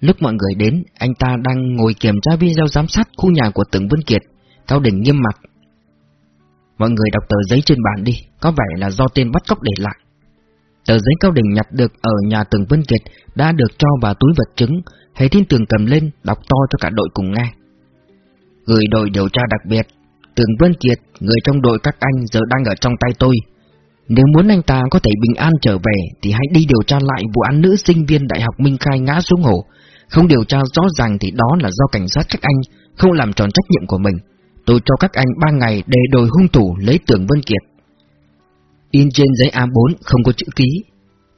Lúc mọi người đến, anh ta đang ngồi kiểm tra video giám sát khu nhà của Tưởng Vân Kiệt. Cao Đình nghiêm mặt. Mọi người đọc tờ giấy trên bàn đi, có vẻ là do tên bắt cóc để lại. Tờ giấy Cao Đình nhặt được ở nhà Tưởng Vân Kiệt đã được cho vào túi vật chứng, Hề Thiên Tường cầm lên, đọc to cho cả đội cùng nghe. Gửi đội điều tra đặc biệt, Tưởng Vân Kiệt, người trong đội các anh giờ đang ở trong tay tôi. Nếu muốn anh ta có thể bình an trở về thì hãy đi điều tra lại vụ án nữ sinh viên Đại học Minh Khai ngã xuống hồ. Không điều tra rõ ràng thì đó là do cảnh sát các anh không làm tròn trách nhiệm của mình. Tôi cho các anh ba ngày để đổi hung thủ lấy tưởng Vân Kiệt. In trên giấy A4 không có chữ ký.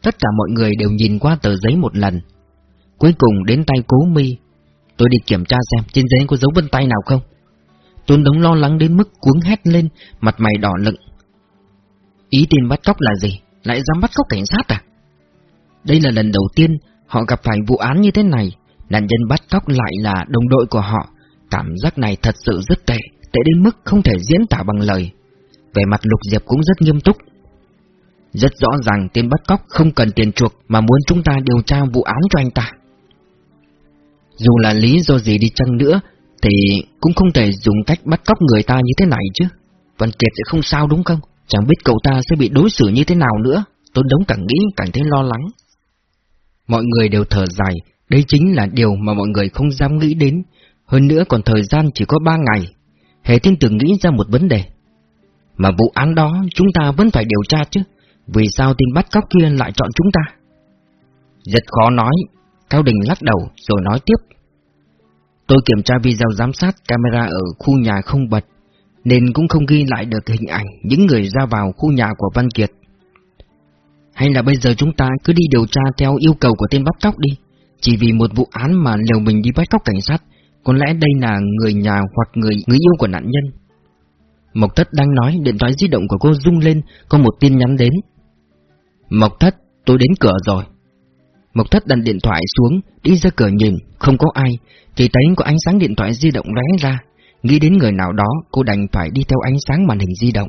Tất cả mọi người đều nhìn qua tờ giấy một lần. Cuối cùng đến tay cố mi. Tôi đi kiểm tra xem trên giấy có dấu vân tay nào không. Tôn Đống lo lắng đến mức cuống hét lên, mặt mày đỏ lựng. Ý tin bắt cóc là gì? Lại dám bắt cóc cảnh sát à? Đây là lần đầu tiên họ gặp phải vụ án như thế này. Nạn nhân bắt cóc lại là đồng đội của họ. Cảm giác này thật sự rất tệ, tệ đến mức không thể diễn tả bằng lời. Về mặt Lục Diệp cũng rất nghiêm túc. Rất rõ ràng tên bắt cóc không cần tiền chuộc mà muốn chúng ta điều tra vụ án cho anh ta. Dù là lý do gì đi chăng nữa, thì cũng không thể dùng cách bắt cóc người ta như thế này chứ. Văn Kiệt sẽ không sao đúng không? Chẳng biết cậu ta sẽ bị đối xử như thế nào nữa. tôi Đống càng nghĩ càng thấy lo lắng. Mọi người đều thở dài, đây chính là điều mà mọi người không dám nghĩ đến. Hơn nữa còn thời gian chỉ có ba ngày. Hề thiên tưởng nghĩ ra một vấn đề. Mà vụ án đó chúng ta vẫn phải điều tra chứ. Vì sao tin bắt cóc kia lại chọn chúng ta? Rất khó nói. Cao Đình lắc đầu rồi nói tiếp. Tôi kiểm tra video giám sát camera ở khu nhà không bật, nên cũng không ghi lại được hình ảnh những người ra vào khu nhà của Văn Kiệt. Hay là bây giờ chúng ta cứ đi điều tra theo yêu cầu của tên bắt cóc đi, chỉ vì một vụ án mà liều mình đi bắt cóc cảnh sát, có lẽ đây là người nhà hoặc người người yêu của nạn nhân. Mộc Thất đang nói điện thoại di động của cô rung lên, có một tin nhắn đến. Mộc Thất, tôi đến cửa rồi. Mộc Thất đặt điện thoại xuống, đi ra cửa nhìn, không có ai, thì thấy có ánh sáng điện thoại di động lóe ra. Nghĩ đến người nào đó, cô đành phải đi theo ánh sáng màn hình di động.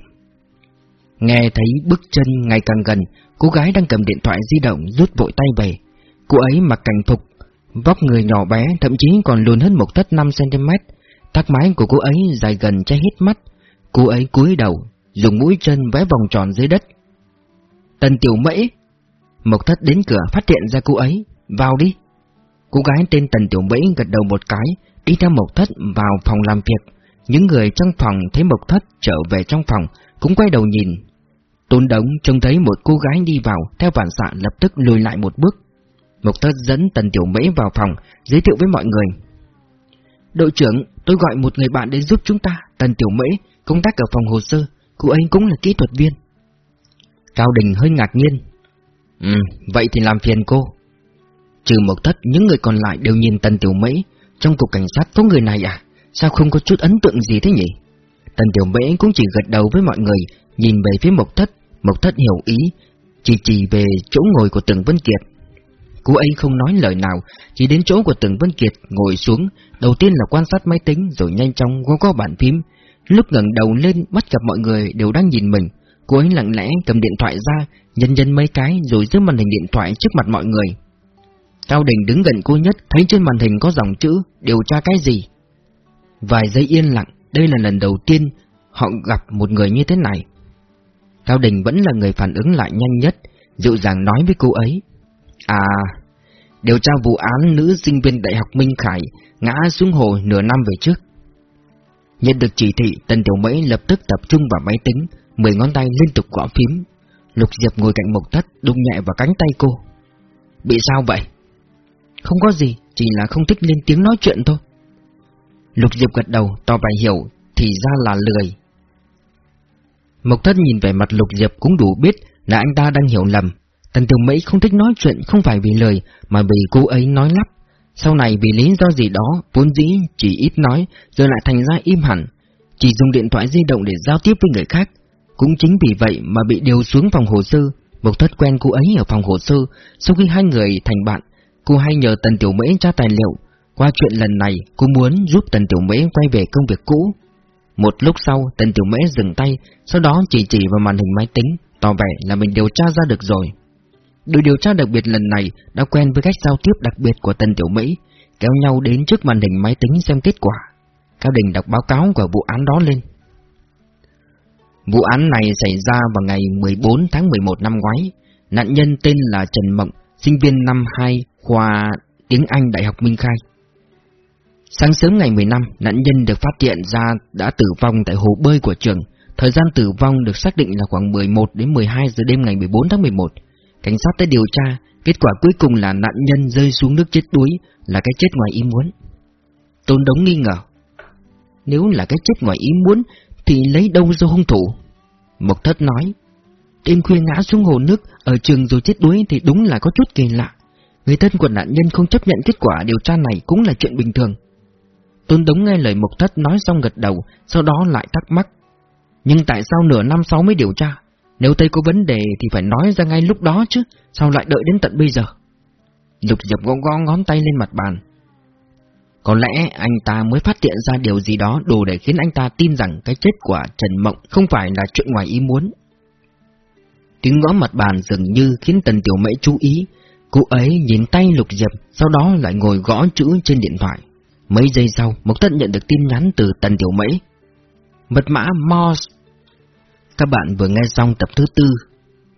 Nghe thấy bước chân ngày càng gần, cô gái đang cầm điện thoại di động rút vội tay về. Cô ấy mặc cảnh phục, vóc người nhỏ bé, thậm chí còn lùn hơn một thất 5cm. Tóc mái của cô ấy dài gần che hết mắt. Cô ấy cúi đầu, dùng mũi chân vẽ vòng tròn dưới đất. Tần Tiểu Mễ Mộc thất đến cửa phát hiện ra cô ấy, vào đi. Cô gái tên Tần Tiểu Mỹ gật đầu một cái, đi theo Mộc thất vào phòng làm việc. Những người trong phòng thấy Mộc thất trở về trong phòng, cũng quay đầu nhìn. Tôn Đống trông thấy một cô gái đi vào, theo phản xạ lập tức lùi lại một bước. Mộc thất dẫn Tần Tiểu Mỹ vào phòng, giới thiệu với mọi người. Đội trưởng, tôi gọi một người bạn đến giúp chúng ta, Tần Tiểu Mỹ, công tác ở phòng hồ sơ, cô ấy cũng là kỹ thuật viên. Cao Đình hơi ngạc nhiên, Ừ, vậy thì làm phiền cô. Trừ mộc thất, những người còn lại đều nhìn Tần Tiểu Mễ. Trong cục cảnh sát có người này à? Sao không có chút ấn tượng gì thế nhỉ? Tần Tiểu Mễ cũng chỉ gật đầu với mọi người, nhìn về phía Mộc Thất. Mộc Thất hiểu ý, chỉ chỉ về chỗ ngồi của Tường Vân Kiệt. Cô ấy không nói lời nào, chỉ đến chỗ của Tường Vân Kiệt ngồi xuống, đầu tiên là quan sát máy tính rồi nhanh chóng gõ có bàn phím. Lúc ngẩng đầu lên bắt gặp mọi người đều đang nhìn mình, Cô ấy lặng lẽ cầm điện thoại ra, nhân nhân mấy cái rồi giữ màn hình điện thoại trước mặt mọi người. Cao Đình đứng gần cô nhất, thấy trên màn hình có dòng chữ, điều tra cái gì? Vài giây yên lặng, đây là lần đầu tiên họ gặp một người như thế này. Cao Đình vẫn là người phản ứng lại nhanh nhất, dịu dàng nói với cô ấy. À, điều tra vụ án nữ sinh viên Đại học Minh Khải ngã xuống hồ nửa năm về trước. Nhận được chỉ thị, Tần Tiểu Mỹ lập tức tập trung vào máy tính, Mười ngón tay liên tục gõ phím Lục Diệp ngồi cạnh Mộc Thất đung nhẹ vào cánh tay cô Bị sao vậy? Không có gì Chỉ là không thích lên tiếng nói chuyện thôi. Lục Diệp gật đầu tỏ vẻ hiểu Thì ra là lười. Mộc Thất nhìn vẻ mặt Lục Diệp cũng đủ biết Là anh ta đang hiểu lầm. Tần Tiểu Mỹ không thích nói chuyện Không phải vì lời Mà vì cô ấy nói lắp. Sau này vì lý do gì đó Vốn dĩ chỉ ít nói Rồi lại thành ra im hẳn. Chỉ dùng điện thoại di động để giao tiếp với người khác. Cũng chính vì vậy mà bị điều xuống phòng hồ sơ, Mộc Thất quen cô ấy ở phòng hồ sơ, sau khi hai người thành bạn, cô hay nhờ Tần Tiểu Mễ tra tài liệu. Qua chuyện lần này, cô muốn giúp Tần Tiểu Mễ quay về công việc cũ. Một lúc sau, Tần Tiểu Mễ dừng tay, sau đó chỉ chỉ vào màn hình máy tính, tỏ vẻ là mình điều tra ra được rồi. Đội điều tra đặc biệt lần này đã quen với cách giao tiếp đặc biệt của Tần Tiểu Mỹ, kéo nhau đến trước màn hình máy tính xem kết quả. Cao Đình đọc báo cáo của vụ án đó lên. Vụ án này xảy ra vào ngày 14 tháng 11 năm ngoái. Nạn nhân tên là Trần Mộng, sinh viên năm 2 khoa tiếng Anh Đại học Minh Khai. Sáng sớm ngày 15, nạn nhân được phát hiện ra đã tử vong tại hồ bơi của trường. Thời gian tử vong được xác định là khoảng 11 đến 12 giờ đêm ngày 14 tháng 11. Cảnh sát tới điều tra, kết quả cuối cùng là nạn nhân rơi xuống nước chết đuối, là cái chết ngoài ý muốn. Tôn Đống nghi ngờ. Nếu là cái chết ngoài ý muốn, thì lấy đâu ra hung thủ? Mộc Thất nói, đêm khuya ngã xuống hồ nước ở trường rồi chết đuối thì đúng là có chút kỳ lạ. Người thân của nạn nhân không chấp nhận kết quả điều tra này cũng là chuyện bình thường. Tôn Đống nghe lời Mộc Thất nói xong gật đầu, sau đó lại thắc mắc. Nhưng tại sao nửa năm sau mới điều tra? Nếu Tây có vấn đề thì phải nói ra ngay lúc đó chứ, sao lại đợi đến tận bây giờ? Lục dập gõ gõ ngón tay lên mặt bàn. Có lẽ anh ta mới phát hiện ra điều gì đó đủ để khiến anh ta tin rằng cái chết của Trần Mộng không phải là chuyện ngoài ý muốn. Tiếng gõ mặt bàn dường như khiến Tần Tiểu Mễ chú ý, cô ấy nhìn tay Lục Diệp, sau đó lại ngồi gõ chữ trên điện thoại. Mấy giây sau, Mộc Tất nhận được tin nhắn từ Tần Tiểu Mễ. Mật mã Morse. Các bạn vừa nghe xong tập thứ tư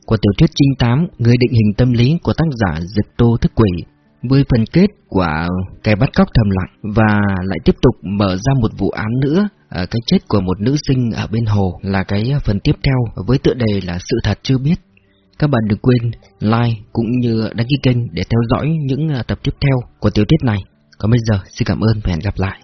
của tiểu thuyết trinh tám Người định hình tâm lý của tác giả Dịch Tô Thức Quỷ với phần kết của kẻ bắt cóc thầm lặng và lại tiếp tục mở ra một vụ án nữa à, cái chết của một nữ sinh ở bên hồ là cái phần tiếp theo với tựa đề là sự thật chưa biết. Các bạn đừng quên like cũng như đăng ký kênh để theo dõi những ờ, tập tiếp theo của tiểu tiết này. Còn bây giờ xin cảm ơn và hẹn gặp lại.